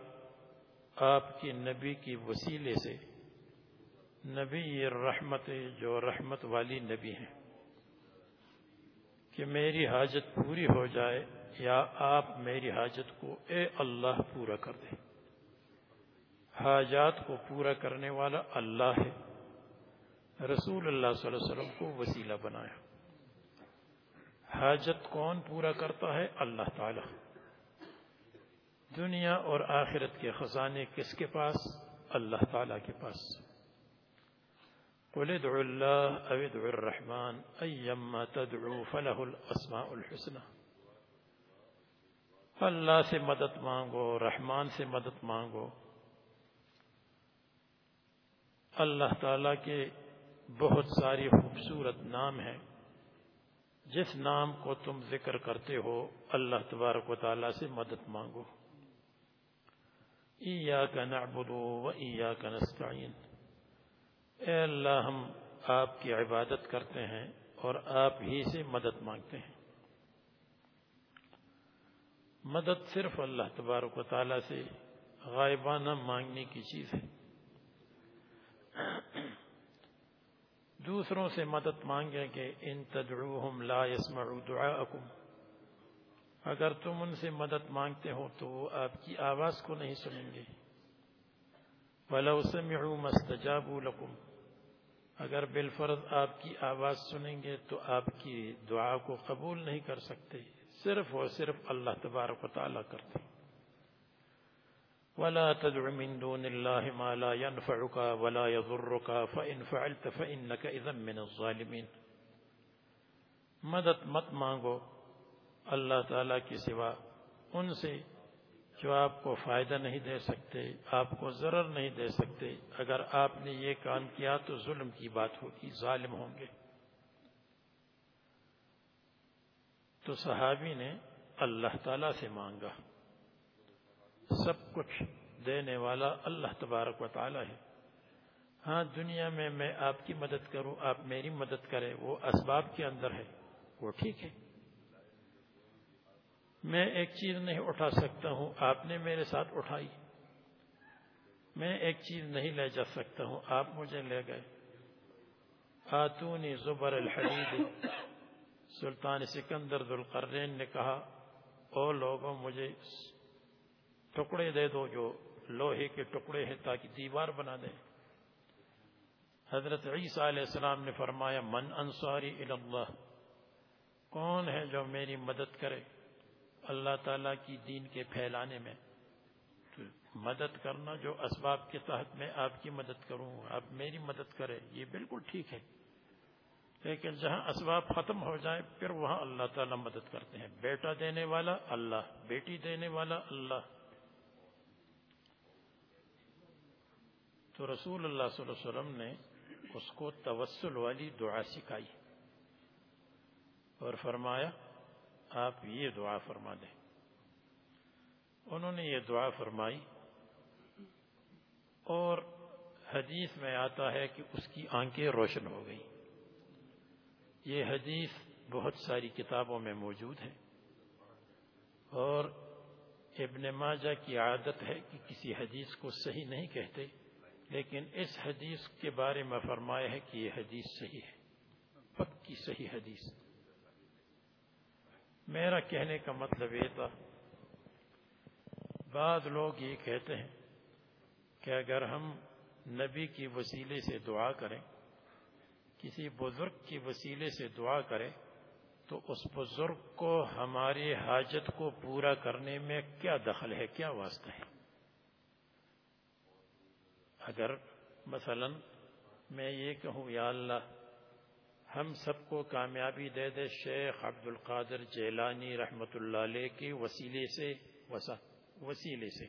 آپ کی نبی کی وسیلے سے نبی رحمت جو رحمت والی نبی ہیں۔ کہ میری حاجت پوری ہو جائے یا آپ میری حاجت کو اے اللہ پورا کر دیں۔ حاجات کو پورا کرنے والا اللہ ہے۔ رسول اللہ صلی اللہ علیہ وسلم کو وسیلہ بنایا۔ حاجت کون پورا کرتا ہے؟ اللہ تعالی۔ دنیا اور آخرت کے خزانے کس کے پاس؟ اللہ تعالی کے پاس۔ قل ادعوا اللہ او ادعوا الرحمن، ایما تدعو فلہ الاسماء الحسنہ۔ اللہ سے مدد مانگو، رحمان سے مدد مانگو۔ اللہ تعالی کے بہت ساری خوبصورت نام ہیں۔ جس نام کو تم ذکر کرتے ہو، اللہ تبارک و تعالیٰ سے مدد مانگو۔ ایاک نعبد و ایاک نستعین۔ اے اللہ، ہم آپ کی عبادت کرتے ہیں اور آپ ہی سے مدد مانگتے ہیں۔ مدد صرف اللہ تبارک و تعالیٰ سے غائبانہ مانگنے کی چیز ہے۔ دوسروں سے مدد مانگیں کہ ان تدعوہم لا يسمعوا دعاءکم۔ اگر تم ان سے مدد مانگتے ہو تو وہ آپ کی آواز کو نہیں سنیں گے۔ وَلَوْ سَمِعُوا مَسْتَجَابُوا لَكُمْ۔ اگر بالفرض آپ کی آواز سنیں گے تو آپ کی دعا کو قبول نہیں کر سکتے۔ صرف اور صرف اللہ تبارک و تعالیٰ کرتے ہیں۔ ولا تدع من دون الله ما لا ينفعك ولا يضرك، فإن فعلت فإنك إذا من الظالمين. مدد مت مانگو اللہ تعالی کے سوا، ان سے جو آپ کو فائدہ نہیں دے سکتے، آپ کو ضرر نہیں دے سکتے، اگر آپ نے یہ کام کیا تو ظلم کی بات ہوگی، ظالم ہوں گے۔ تو صحابی نے اللہ تعالی سے مانگا۔ سب کچھ دینے والا اللہ تبارک و تعالی ہے۔ ہاں دنیا میں میں آپ کی مدد کروں، آپ میری مدد کریں، وہ اسباب کے اندر ہے، وہ ٹھیک ہے۔ میں ایک چیز نہیں اٹھا سکتا ہوں، آپ نے میرے ساتھ اٹھائی۔ میں ایک چیز نہیں لے جا سکتا ہوں، آپ مجھے لے گئے۔ خاتون زبر الحدید، سلطان سکندر ذوالقرین نے کہا، او لوگوں، مجھے ٹکڑے دے دو جو لوہے کے ٹکڑے ہیں تاکہ دیوار بنا دیں حضرت عیسیٰ علیہ السلام نے فرمایا، من انصاری اللہ کون ہے جو میری مدد کرے اللہ تعالیٰ کی دین کے پھیلانے میں؟ مدد کرنا جو اسباب کے تحت میں آپ کی مدد کروں، آپ میری مدد کرے، یہ بالکل ٹھیک ہے۔ لیکن جہاں اسباب ختم ہو جائیں، پھر وہاں اللہ تعالیٰ مدد کرتے ہیں۔ بیٹا دینے والا اللہ، بیٹی دینے والا اللہ۔ تو رسول اللہ صلی اللہ علیہ وسلم نے اس کو توسل والی دعا سکھائی اور فرمایا، آپ یہ دعا فرما دیں۔ انہوں نے یہ دعا فرمائی اور حدیث میں آتا ہے کہ اس کی آنکھیں روشن ہو گئی یہ حدیث بہت ساری کتابوں میں موجود ہے اور ابن ماجہ کی عادت ہے کہ کسی حدیث کو صحیح نہیں کہتے۔ لیکن اس حدیث کے بارے میں فرمایا ہے کہ یہ حدیث صحیح ہے۔ پکی صحیح حدیث۔ میرا کہنے کا مطلب یہ تھا، بعض لوگ یہ کہتے ہیں کہ اگر ہم نبی کی وسیلے سے دعا کریں، کسی بزرگ کی وسیلے سے دعا کریں، تو اس بزرگ کو ہماری حاجت کو پورا کرنے میں کیا دخل ہے، کیا واسطہ ہے؟ اگر مثلا میں یہ کہوں، یا اللہ، ہم سب کو کامیابی دے دے شیخ عبد القادر جیلانی رحمت اللہ علیہ کے وسیلے سے وسیلے سے۔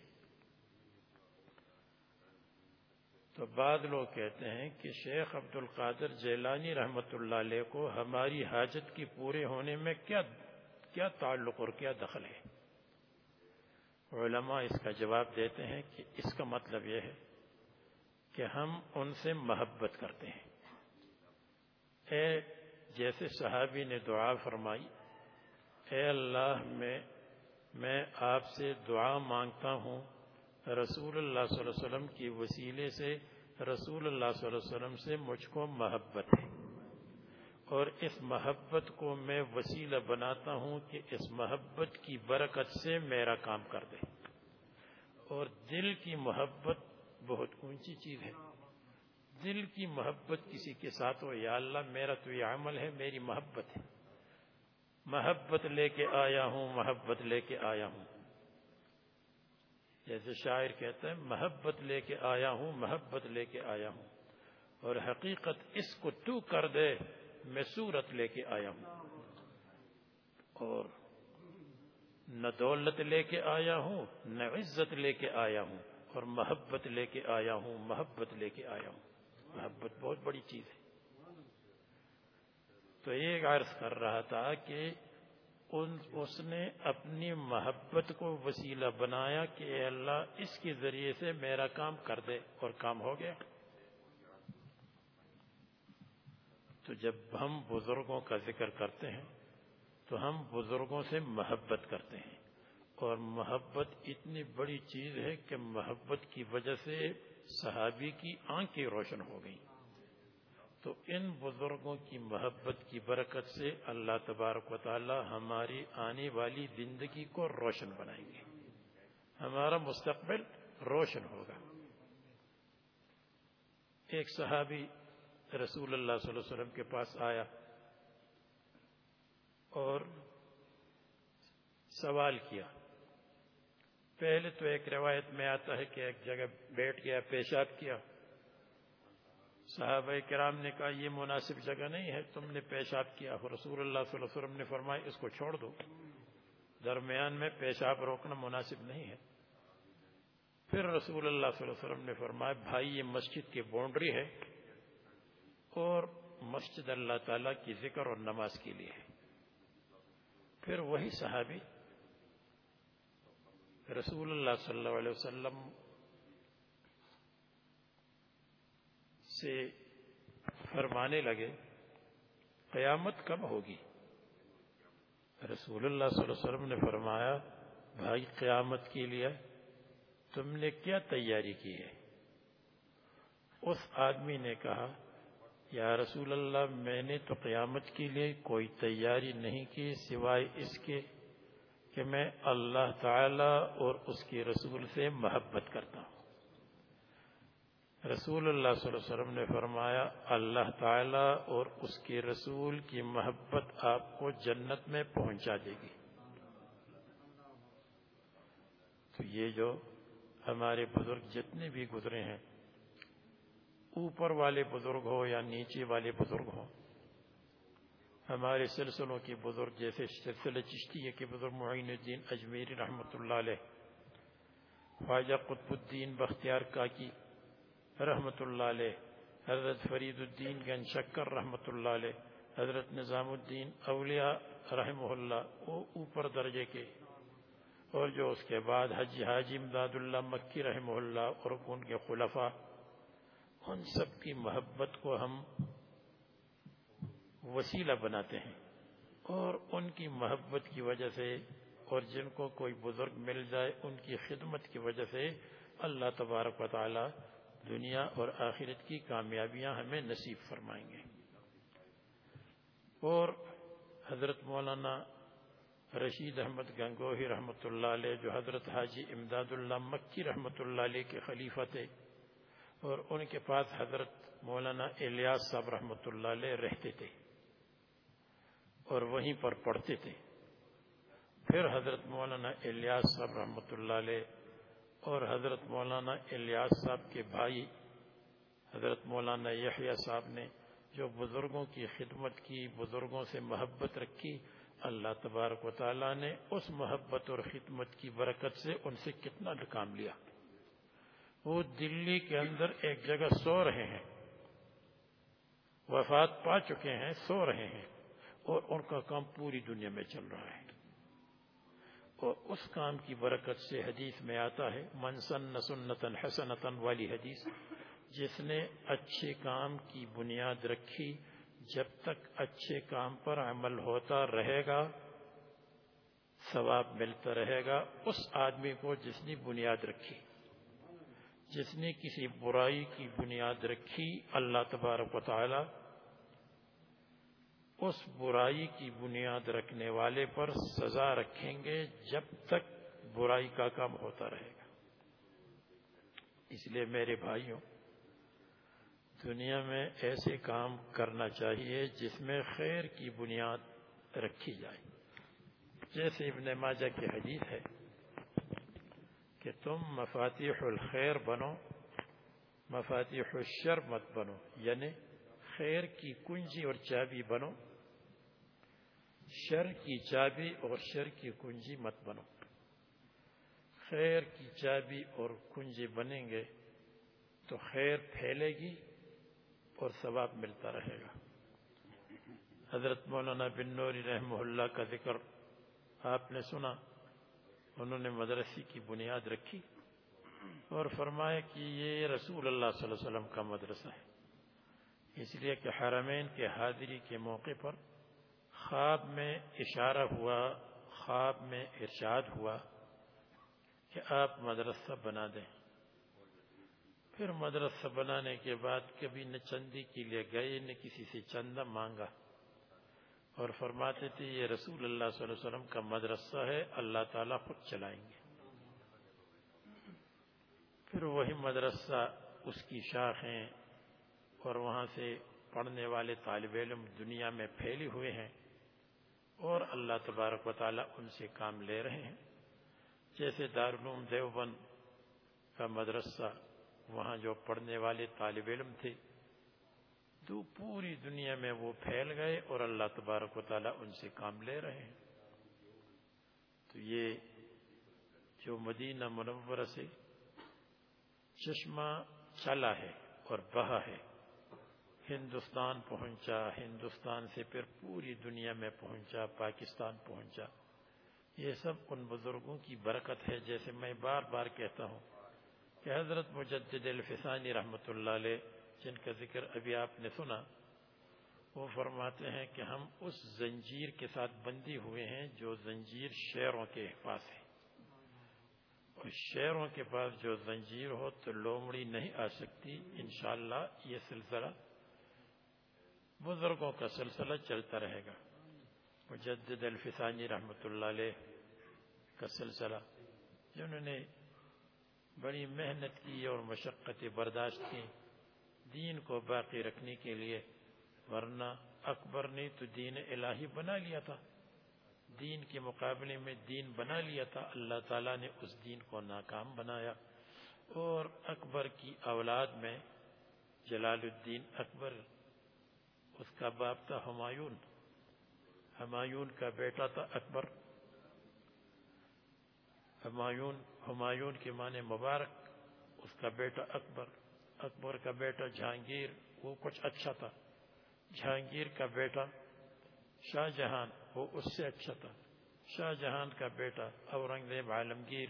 تو بعد لوگ کہتے ہیں کہ شیخ عبد القادر جیلانی رحمت اللہ علیہ کو ہماری حاجت کی پورے ہونے میں کیا کیا تعلق اور کیا دخل ہے؟ علماء اس کا جواب دیتے ہیں کہ اس کا مطلب یہ ہے کہ ہم ان سے محبت کرتے ہیں۔ اے جیسے صحابی نے دعا فرمائی، اے اللہ، میں میں آپ سے دعا مانگتا ہوں۔ رسول اللہ صلی اللہ علیہ وسلم کی وسیلے سے رسول اللہ صلی اللہ علیہ وسلم سے مجھ کو محبت ہے۔ اور اس محبت کو میں وسیلہ بناتا ہوں کہ اس محبت کی برکت سے میرا کام کر دے۔ اور دل کی محبت بہت اونچی چیز ہے۔ دل کی محبت کسی کے ساتھ ہو، یا اللہ، میرا تو یہ عمل ہے، میری محبت ہے۔ محبت لے کے آیا ہوں، محبت لے کے آیا ہوں۔ جیسے شاعر کہتا ہے، محبت لے کے آیا ہوں، محبت لے کے آیا ہوں۔ اور حقیقت اس کو تو کر دے، میں صورت لے کے آیا ہوں۔ اور نہ دولت لے کے آیا ہوں، نہ عزت لے کے آیا ہوں۔ اور محبت لے کے آیا ہوں، محبت لے کے آیا ہوں۔ محبت بہت بڑی چیز ہے۔ تو یہ عرض کر رہا تھا کہ ان، اس نے اپنی محبت کو وسیلہ بنایا کہ اے اللہ، اس کے ذریعے سے میرا کام کر دے اور کام ہو گیا۔ تو جب ہم بزرگوں کا ذکر کرتے ہیں، تو ہم بزرگوں سے محبت کرتے ہیں۔ اور محبت اتنی بڑی چیز ہے کہ محبت کی وجہ سے صحابی کی آنکھیں روشن ہو گئیں۔ تو ان بزرگوں کی محبت کی برکت سے اللہ تبارک و تعالی ہماری آنے والی زندگی کو روشن بنائیں گے۔ ہمارا مستقبل روشن ہوگا۔ ایک صحابی رسول اللہ صلی اللہ علیہ وسلم کے پاس آیا اور سوال کیا۔ پہلے تو ایک روایت میں آتا ہے کہ ایک جگہ بیٹھ گیا، پیشاب کیا۔ صحابہ کرام نے کہا، یہ مناسب جگہ نہیں ہے، تم نے پیشاب کیا۔ رسول اللہ صلی اللہ علیہ وسلم نے فرمایا، اس کو چھوڑ دو۔ درمیان میں پیشاب روکنا مناسب نہیں ہے۔ پھر رسول اللہ صلی اللہ علیہ وسلم نے فرمایا، بھائی، یہ مسجد کی باؤنڈری ہے اور مسجد اللہ تعالیٰ کی ذکر اور نماز کے لیے ہے۔ پھر وہی صحابی رسول اللہ صلی اللہ علیہ وسلم سے فرمانے لگے، قیامت کب ہوگی؟ رسول اللہ صلی اللہ علیہ وسلم نے فرمایا، بھائی قیامت کے لیے تم نے کیا تیاری کی ہے؟ اس آدمی نے کہا، یا رسول اللہ، میں نے تو قیامت کے لیے کوئی تیاری نہیں کی سوائے اس کے کہ میں اللہ تعالی اور اس کے رسول سے محبت کرتا ہوں۔ رسول اللہ صلی اللہ علیہ وسلم نے فرمایا، اللہ تعالی اور اس کے رسول کی محبت آپ کو جنت میں پہنچا دے گی۔ تو یہ جو ہمارے بزرگ جتنے بھی گزرے ہیں، اوپر والے بزرگ ہو یا نیچے والے بزرگ ہوں ہمارے سلسلوں کے بزرگ جیسے سلسلہ چشتیہ کے بزرگ معین الدین اجمیری رحمۃ اللہ علیہ، خواجہ قطب الدین بختیار کاکی رحمۃ اللہ علیہ، حضرت فرید الدین گن شکر رحمۃ اللہ علیہ، حضرت نظام الدین اولیاء رحمہ اللہ، وہ اوپر درجے کے، اور جو اس کے بعد حج حاجی امداد اللہ مکی رحمہ اللہ اور ان کے خلفاء، ان سب کی محبت کو ہم وسیلہ بناتے ہیں اور ان کی محبت کی وجہ سے اور جن کو کوئی بزرگ مل جائے ان کی خدمت کی وجہ سے اللہ تبارک و تعالی دنیا اور آخرت کی کامیابیاں ہمیں نصیب فرمائیں گے۔ اور حضرت مولانا رشید احمد گنگوہی رحمۃ اللہ علیہ، جو حضرت حاجی امداد اللہ مکی رحمۃ اللہ علیہ کے خلیفہ تھے اور ان کے پاس حضرت مولانا الیاس صاحب رحمۃ اللہ علیہ رہتے تھے۔ اور وہیں پر پڑھتے تھے پھر حضرت مولانا الیاس صاحب رحمۃ اللہ علیہ اور حضرت مولانا الیاس صاحب کے بھائی حضرت مولانا یحییٰ صاحب نے جو بزرگوں کی خدمت کی، بزرگوں سے محبت رکھی، اللہ تبارک و تعالیٰ نے اس محبت اور خدمت کی برکت سے ان سے کتنا نکام لیا۔ وہ دلی کے اندر ایک جگہ سو رہے ہیں۔ وفات پا چکے ہیں، سو رہے ہیں۔ اور ان کا کام پوری دنیا میں چل رہا ہے۔ اور اس کام کی برکت سے حدیث میں آتا ہے منسن سنتن حسنتن والی حدیث، جس نے اچھے کام کی بنیاد رکھی، جب تک اچھے کام پر عمل ہوتا رہے گا، ثواب ملتا رہے گا، اس آدمی کو جس نے بنیاد رکھی، جس نے کسی برائی کی بنیاد رکھی، اللہ تبارک و تعالی اس برائی کی بنیاد رکھنے والے پر سزا رکھیں گے جب تک برائی کا کام ہوتا رہے گا۔ اس لیے میرے بھائیوں، دنیا میں ایسے کام کرنا چاہیے جس میں خیر کی بنیاد رکھی جائے۔ جیسے ابن ماجہ کی حدیث ہے کہ تم مفاتیح الخیر بنو، مفاتیح الشر مت بنو یعنی خیر کی کنجی اور چابی بنو۔ شر کی چابی اور شر کی کنجی مت بنو۔ خیر کی چابی اور کنجی بنیں گے تو خیر پھیلے گی اور ثواب ملتا رہے گا۔ حضرت مولانا بن نوری رحمہ اللہ کا ذکر آپ نے سنا۔ انہوں نے مدرسی کی بنیاد رکھی اور فرمایا کہ یہ رسول اللہ صلی اللہ علیہ وسلم کا مدرسہ ہے۔ اس لیے کہ حرمین کے حاضری کے موقع پر خواب میں اشارہ ہوا، خواب میں ارشاد ہوا کہ آپ مدرسہ بنا دیں۔ پھر مدرسہ بنانے کے بعد کبھی نہ چندی کے لیے گئے، نہ کسی سے چندہ مانگا۔ اور فرماتے تھے، یہ رسول اللہ صلی اللہ علیہ وسلم کا مدرسہ ہے، اللہ تعالیٰ خود چلائیں گے۔ پھر وہی مدرسہ، اس کی شاخیں اور وہاں سے پڑھنے والے طالب علم دنیا میں پھیلے ہوئے ہیں۔ اور اللہ تبارک و تعالیٰ ان سے کام لے رہے ہیں۔ جیسے دارالعلوم دیوبند کا مدرسہ، وہاں جو پڑھنے والے طالب علم تھے تو پوری دنیا میں وہ پھیل گئے اور اللہ تبارک و تعالیٰ ان سے کام لے رہے ہیں۔ تو یہ جو مدینہ منورہ سے چشمہ چلا ہے اور بہا ہے۔ ہندوستان پہنچا، ہندوستان سے پھر پوری دنیا میں پہنچا، پاکستان پہنچا۔ یہ سب ان بزرگوں کی برکت ہے، جیسے میں بار بار کہتا ہوں کہ حضرت مجدد الفسانی رحمۃ اللہ علیہ، جن کا ذکر ابھی آپ نے سنا، وہ فرماتے ہیں کہ ہم اس زنجیر کے ساتھ بندی ہوئے ہیں جو زنجیر شعروں کے پاس ہے۔ اور شعروں کے پاس جو زنجیر ہو تو لومڑی نہیں آ سکتی۔ انشاءاللہ یہ سلسلہ بزرگوں کا سلسلہ چلتا رہے گا۔ مجدد الفسانی رحمۃ اللہ علیہ کا سلسلہ، جنہوں نے بڑی محنت کی اور مشقت برداشت کی دین کو باقی رکھنے کے لیے، ورنہ اکبر نے تو دین الہی بنا لیا تھا۔ دین کے مقابلے میں دین بنا لیا تھا۔ اللہ تعالیٰ نے اس دین کو ناکام بنایا۔ اور اکبر کی اولاد میں جلال الدین اکبر اس کا باپ تھا ہمایون۔ ہمایون کا بیٹا تھا اکبر۔ ہمایون ہمایون کے معنی مبارک۔ اس کا بیٹا اکبر۔ اکبر کا بیٹا جہانگیر۔ وہ کچھ اچھا تھا۔ جہانگیر کا بیٹا شاہ جہان۔ وہ اس سے اچھا تھا۔ شاہ جہان کا بیٹا اورنگزیب عالمگیر۔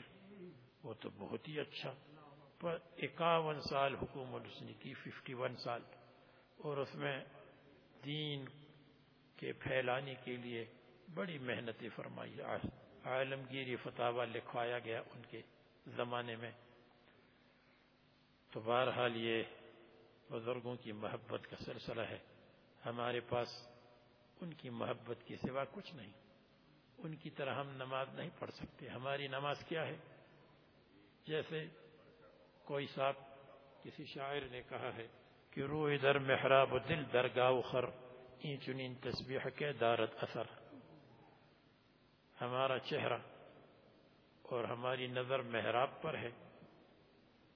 وہ تو بہت ہی اچھا۔ پر اکاون سال حکومت اس نے کی، ففٹی ون سال۔ اور اس میں دین کے پھیلانے کے لیے بڑی محنتیں فرمائی۔ عالمگیری فتح لکھوایا گیا ان کے زمانے میں۔ تو بہرحال یہ بزرگوں کی محبت کا سلسلہ ہے۔ ہمارے پاس ان کی محبت کے سوا کچھ نہیں۔ ان کی طرح ہم نماز نہیں پڑھ سکتے۔ ہماری نماز کیا ہے؟ جیسے کوئی صاحب، کسی شاعر نے کہا ہے کہ روح در محراب و دل درگاہ و خر، این چنین تسبیح کے دارت اثر۔ ہمارا چہرہ اور ہماری نظر محراب پر ہے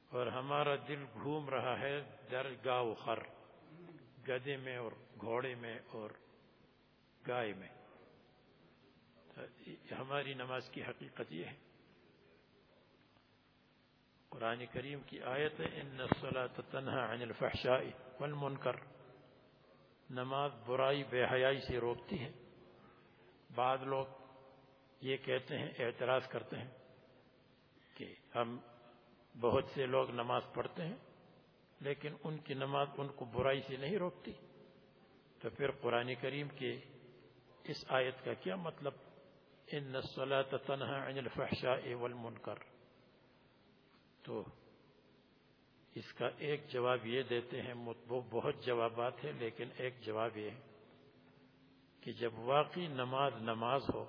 اور ہمارا دل گھوم رہا ہے درگاہ و خر، گدے میں اور گھوڑے میں اور گائے میں۔ ہماری نماز کی حقیقت یہ ہے۔ قرآن کریم کی آیت ان تنہا عن الفحشاء والمنکر نماز برائی، بے حیائی سے روکتی ہے۔ بعض لوگ یہ کہتے ہیں، اعتراض کرتے ہیں کہ ہم بہت سے لوگ نماز پڑھتے ہیں، لیکن ان کی نماز ان کو برائی سے نہیں روکتی۔ تو پھر قرآن کریم کے اس آیت کا کیا مطلب؟ ان نسلا تنہا عن الفحشاء والمنکر تو اس کا ایک جواب یہ دیتے ہیں بہت جوابات ہیں، لیکن ایک جواب یہ ہے کہ جب واقعی نماز نماز ہو،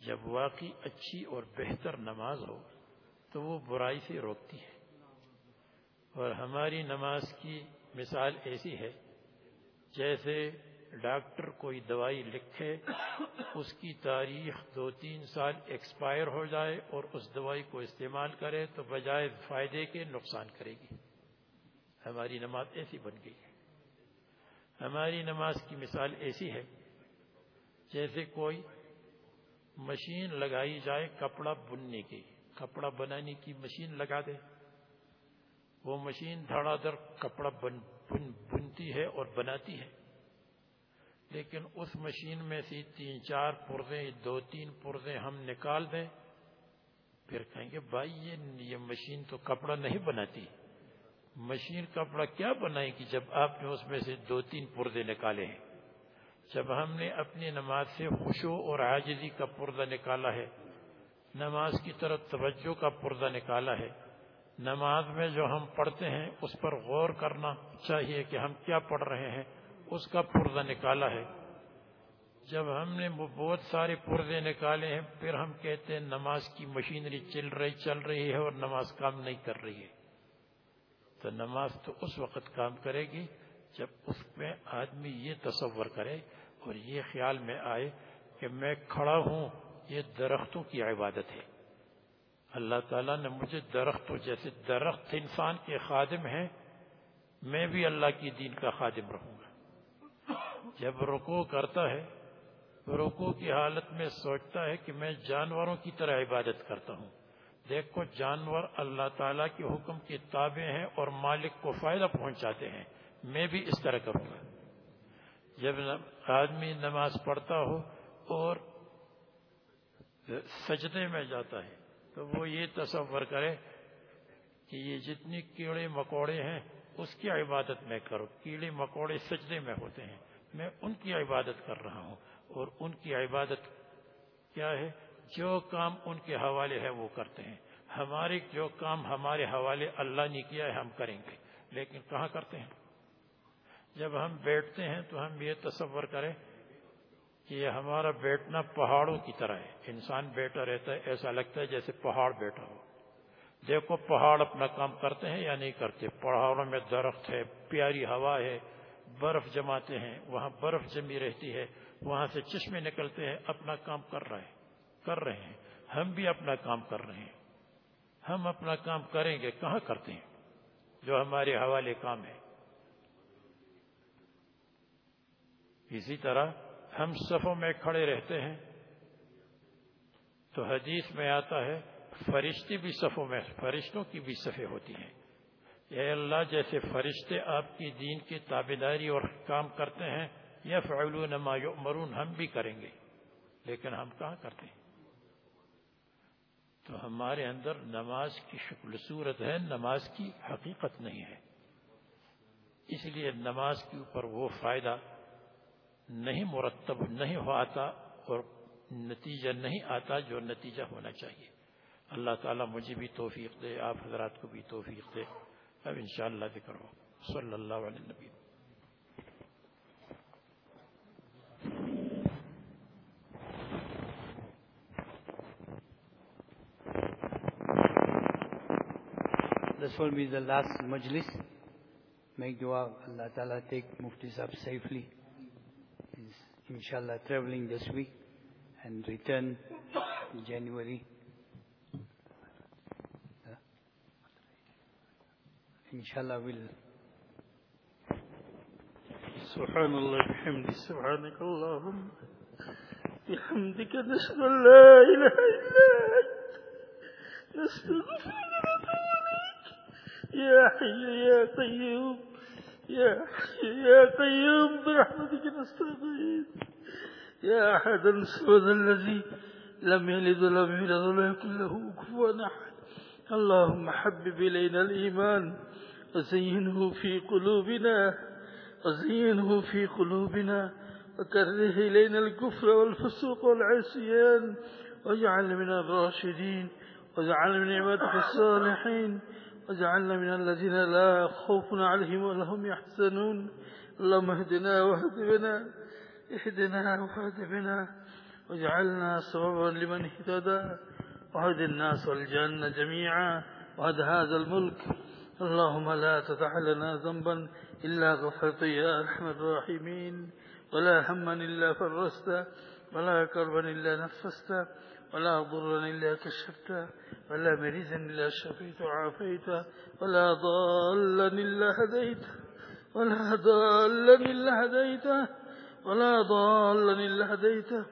جب واقعی اچھی اور بہتر نماز ہو، تو وہ برائی سے روکتی ہے۔ اور ہماری نماز کی مثال ایسی ہے، جیسے ڈاکٹر کوئی دوائی لکھے، اس کی تاریخ دو تین سال ایکسپائر ہو جائے اور اس دوائی کو استعمال کرے تو بجائے فائدے کے نقصان کرے گی۔ ہماری نماز ایسی بن گئی ہے۔ ہماری نماز کی مثال ایسی ہے، جیسے کوئی مشین لگائی جائے کپڑا بننے کی، کپڑا بنانے کی مشین لگا دے۔ وہ مشین دھڑا در کپڑا بن بن، بنتی ہے اور بناتی ہے۔ لیکن اس مشین میں سے تین چار پرزے دو تین پرزے ہم نکال دیں، پھر کہیں گے، بھائی یہ یہ مشین تو کپڑا نہیں بناتی۔ مشین کپڑا کیا بنائے گی جب آپ نے اس میں سے دو تین پردے نکالے ہیں؟ جب ہم نے اپنی نماز سے خوشو اور عاجزی کا پردہ نکالا ہے، نماز کی طرف توجہ کا پردہ نکالا ہے، نماز میں جو ہم پڑھتے ہیں اس پر غور کرنا چاہیے کہ ہم کیا پڑھ رہے ہیں۔ اس کا پرزہ نکالا ہے۔ جب ہم نے بہت سارے پرزے نکالے ہیں، پھر ہم کہتے ہیں نماز کی مشینری چل رہی چل رہی ہے اور نماز کام نہیں کر رہی ہے۔ تو نماز تو اس وقت کام کرے گی جب اس میں آدمی یہ تصور کرے اور یہ خیال میں آئے کہ میں کھڑا ہوں، یہ درختوں کی عبادت ہے۔ اللہ تعالیٰ نے مجھے درختوں جیسے درخت انسان کے خادم ہیں، میں بھی اللہ کی دین کا خادم رہوں۔ جب رکو کرتا ہے تو کی حالت میں سوچتا ہے کہ میں جانوروں کی طرح عبادت کرتا ہوں۔ دیکھو، جانور اللہ تعالیٰ کے حکم کی تابع ہیں اور مالک کو فائدہ پہنچاتے ہیں۔ میں بھی اس طرح کروں گا۔ جب آدمی نماز پڑھتا ہو اور سجدے میں جاتا ہے، تو وہ یہ تصور کرے کہ یہ جتنی کیڑے مکوڑے ہیں، اس کی عبادت میں کرو۔ کیڑے مکوڑے سجدے میں ہوتے ہیں۔ میں ان کی عبادت کر رہا ہوں۔ اور ان کی عبادت کیا ہے؟ جو کام ان کے حوالے ہے وہ کرتے ہیں۔ ہمارے جو کام ہمارے حوالے اللہ نے کیا ہے، ہم کریں گے۔ لیکن کہاں کرتے ہیں؟ جب ہم بیٹھتے ہیں تو ہم یہ تصور کریں کہ یہ ہمارا بیٹھنا پہاڑوں کی طرح ہے۔ انسان بیٹھا رہتا ہے، ایسا لگتا ہے جیسے پہاڑ بیٹھا ہو۔ دیکھو، پہاڑ اپنا کام کرتے ہیں یا نہیں کرتے؟ پہاڑوں میں درخت ہے، پیاری ہوا ہے برف جماتے ہیں، وہاں برف جمی رہتی ہے، وہاں سے چشمے نکلتے ہیں، اپنا کام کر رہے ہیں، کر رہے ہیں۔ ہم بھی اپنا کام کر رہے ہیں۔ ہم اپنا کام کریں گے، کہاں کرتے ہیں؟ جو ہمارے حوالے کام ہے اسی طرح ہم صفوں میں کھڑے رہتے ہیں۔ تو حدیث میں آتا ہے، فرشتے بھی صفوں میں، فرشتوں کی بھی صفے ہوتی ہیں۔ اے اللہ جیسے فرشتے آپ کی دین کی تابداری اور کام کرتے ہیں یا فعلون ما یؤمرون، ہم بھی کریں گے۔ لیکن ہم کہاں کرتے ہیں؟ تو ہمارے اندر نماز کی شکل صورت ہے، نماز کی حقیقت نہیں ہے۔ اس لیے نماز کے اوپر وہ فائدہ نہیں مرتب نہیں ہوتا اور نتیجہ نہیں آتا جو نتیجہ ہونا چاہیے۔ اللہ تعالیٰ مجھے بھی توفیق دے، آپ حضرات کو بھی توفیق دے۔ أو إن شاء الله ذكره صلى الله على This will be the last majlis. Make dua Allah Ta'ala take Muftis up safely. He's inshallah traveling this week and return in January. We'll سبحان الله بحمده سبحانك اللهم بحمدك نشهد أن لا إله إلا أنت نستغفرك ونتوب يا حي يا قيوم يا حي يا قيوم برحمتك نستغيث. يا أحد الصمد الذي لم يلد ولم يولد ولم يكن له كفوا أحد. اللهم حبب إلينا الإيمان. وزينه في قلوبنا وزينه في قلوبنا. وكره إلينا الكفر والفسوق والعصيان. واجعل من الراشدين. واجعل من عبادك الصالحين. واجعلنا من الذين لا خوف عليهم ولا هم يحزنون. اللهم اهدنا واهد بنا. اهدنا واهد بنا. واجعلنا سببا لمن اهتدى. وهد الناس والجنة جميعا وهد هذا الملك. اللهم لا تدع لنا ذنبا إلا غفرته يا أرحم الراحمين. ولا هما إلا فرجته ولا كربا إلا نفسته ولا ضرا إلا كشفته ولا مريضا إلا شفيت وعافيته ولا ضالا إلا هديته ولا ضالا إلا هديته ولا ضالا إلا هديته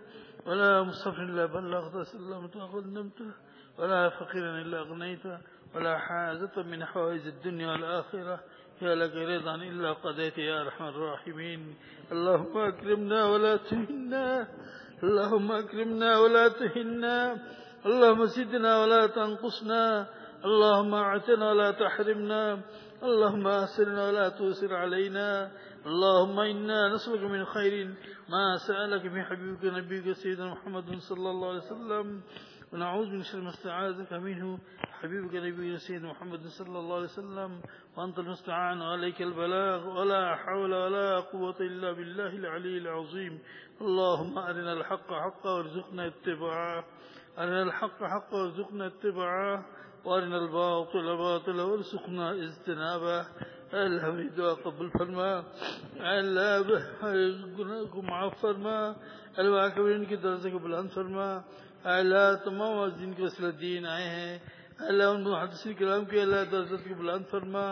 ولا مصطفى إلا بلغته سلمته وقدمته ولا فقيرا إلا أغنيته ولا حاجة من حوائج الدنيا والآخرة يا لك رضا إلا قضيت يا أرحم الراحمين. اللهم أكرمنا ولا تهنا. اللهم أكرمنا ولا تهنا. اللهم زدنا ولا تنقصنا. اللهم أعتنا ولا تحرمنا. اللهم أسرنا ولا تؤسر علينا. اللهم إنا نسألك من خير ما سألك من حبيبك نبيك سيدنا محمد صلى الله عليه وسلم ونعوذ من شر ما استعاذك منه حبيبك نبينا سيدنا محمد صلى الله عليه وسلم. وأنت المستعان وعليك البلاغ ولا حول ولا قوة إلا بالله العلي العظيم. اللهم أرنا الحق حقا وارزقنا اتباعه. أرنا الحق حقا وارزقنا اتباعه. وأرنا الباطل باطلا وارزقنا اجتنابه. اللہ ہمیں دعا قبول فرما اللہ گناہ کو معاف فرما اللہ کبھی کی درجے کو بلند فرما اللہ تمام دین کے وسیلہ دین آئے ہیں اللہ ان محدثین کلام کے اللہ درجت کو بلند فرما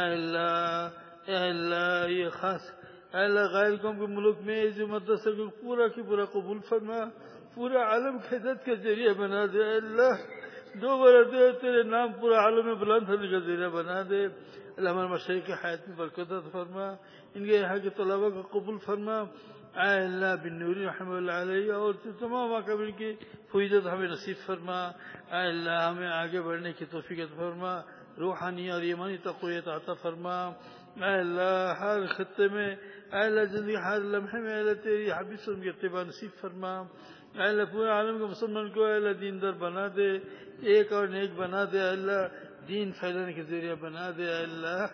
اللہ اللہ یہ خاص اللہ غیر قوم کے ملک میں جو مدرسہ کو پورا کی پورا قبول فرما، پورا عالم خدت کا ذریعہ بنا دے، اللہ، دو بار دے، تیرے نام پورا عالم میں بلند ہونے کا ذریعہ بنا دے اللہ ہمارے مشرق کی حیات میں برکت فرما، ان کے یہاں کے طلبہ کا قبول فرما۔ اے اللہ بن نوری رحمہ اللہ علیہ اور تمام اکابر کی فویدت ہمیں نصیب فرما۔ اے اللہ ہمیں آگے بڑھنے کی توفیق فرما، روحانی اور ایمانی تقویت عطا فرما۔ اے اللہ ہر خطے میں، اے اللہ زندگی ہر لمحے میں، اے اللہ تیری حبیب صلی کی اتباع نصیب فرما۔ اے اللہ پورے عالم کے مسلمان کو اے اللہ دین در بنا دے، ایک اور نیک بنا دے۔ اے اللہ دین پھیلانے کے ذریعہ بنا دے اللہ،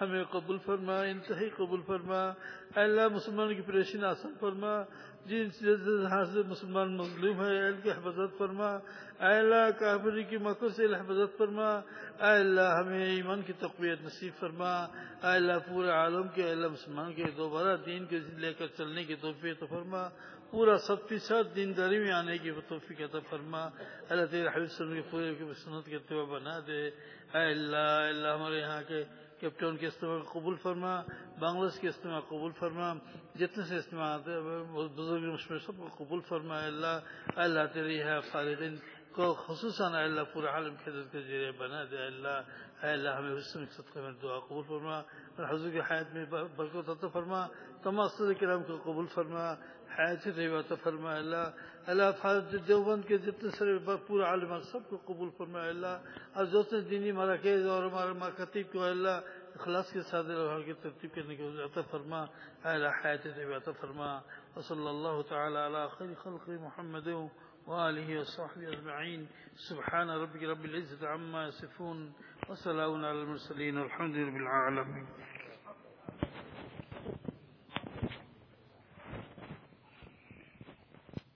ہمیں قبول فرما، انتہائی قبول فرما۔ اللہ مسلمانوں کی پریشانی آسان فرما۔ جن سے مسلمان مظلوم ہے اہل کی حفاظت فرما۔ اے اللہ، کافری کی مکر سے حفاظت فرما۔ اے اللہ، ہمیں ایمان کی تقویت نصیب فرما۔ اے اللہ، پورے عالم کے اللہ، مسلمان کے، دوبارہ دین کے لے کر چلنے کی توفیق فرما۔ پورا سب کے ساتھ دینداری میں آنے کی توفیق عطا فرما۔ اللہ تیرے حبیب صلی اللہ کے پورے کی سنت کے اتباع بنا دے۔ اے اللہ اللہ ہمارے یہاں کے کیپٹن کے استعمال قبول فرما۔ بنگلہ کے استعمال قبول فرما۔ جتنے سے استعمال آتے بزرگ مشمیر سب کو قبول فرما۔ اے اللہ اللہ تیری ہے فارغین کو خصوصاً اللہ پورے عالم کے کے ذریعے بنا دے۔ اللہ، اے اللہ ہمیں حسن صدقے میں دعا قبول فرما۔ حضور کی حیات میں برکت عطا فرما تمام صدر کرام کو قبول فرما حیات ریو عطا فرما اللہ اللہ فاضل دیوبند کے جتنے سارے پورا عالم سب کو قبول فرما اللہ اور جو سے دینی مراکز اور ہمارا مکاتب کو اللہ اخلاص کے ساتھ رہا کے ترتیب کرنے کے عطا فرما اللہ حیات ریو عطا فرما وصلى الله تعالى على خير خلق محمد وآله وصحبه أجمعين سبحان ربك رب العزة عما يصفون وسلام على المرسلين والحمد لله بالعالمين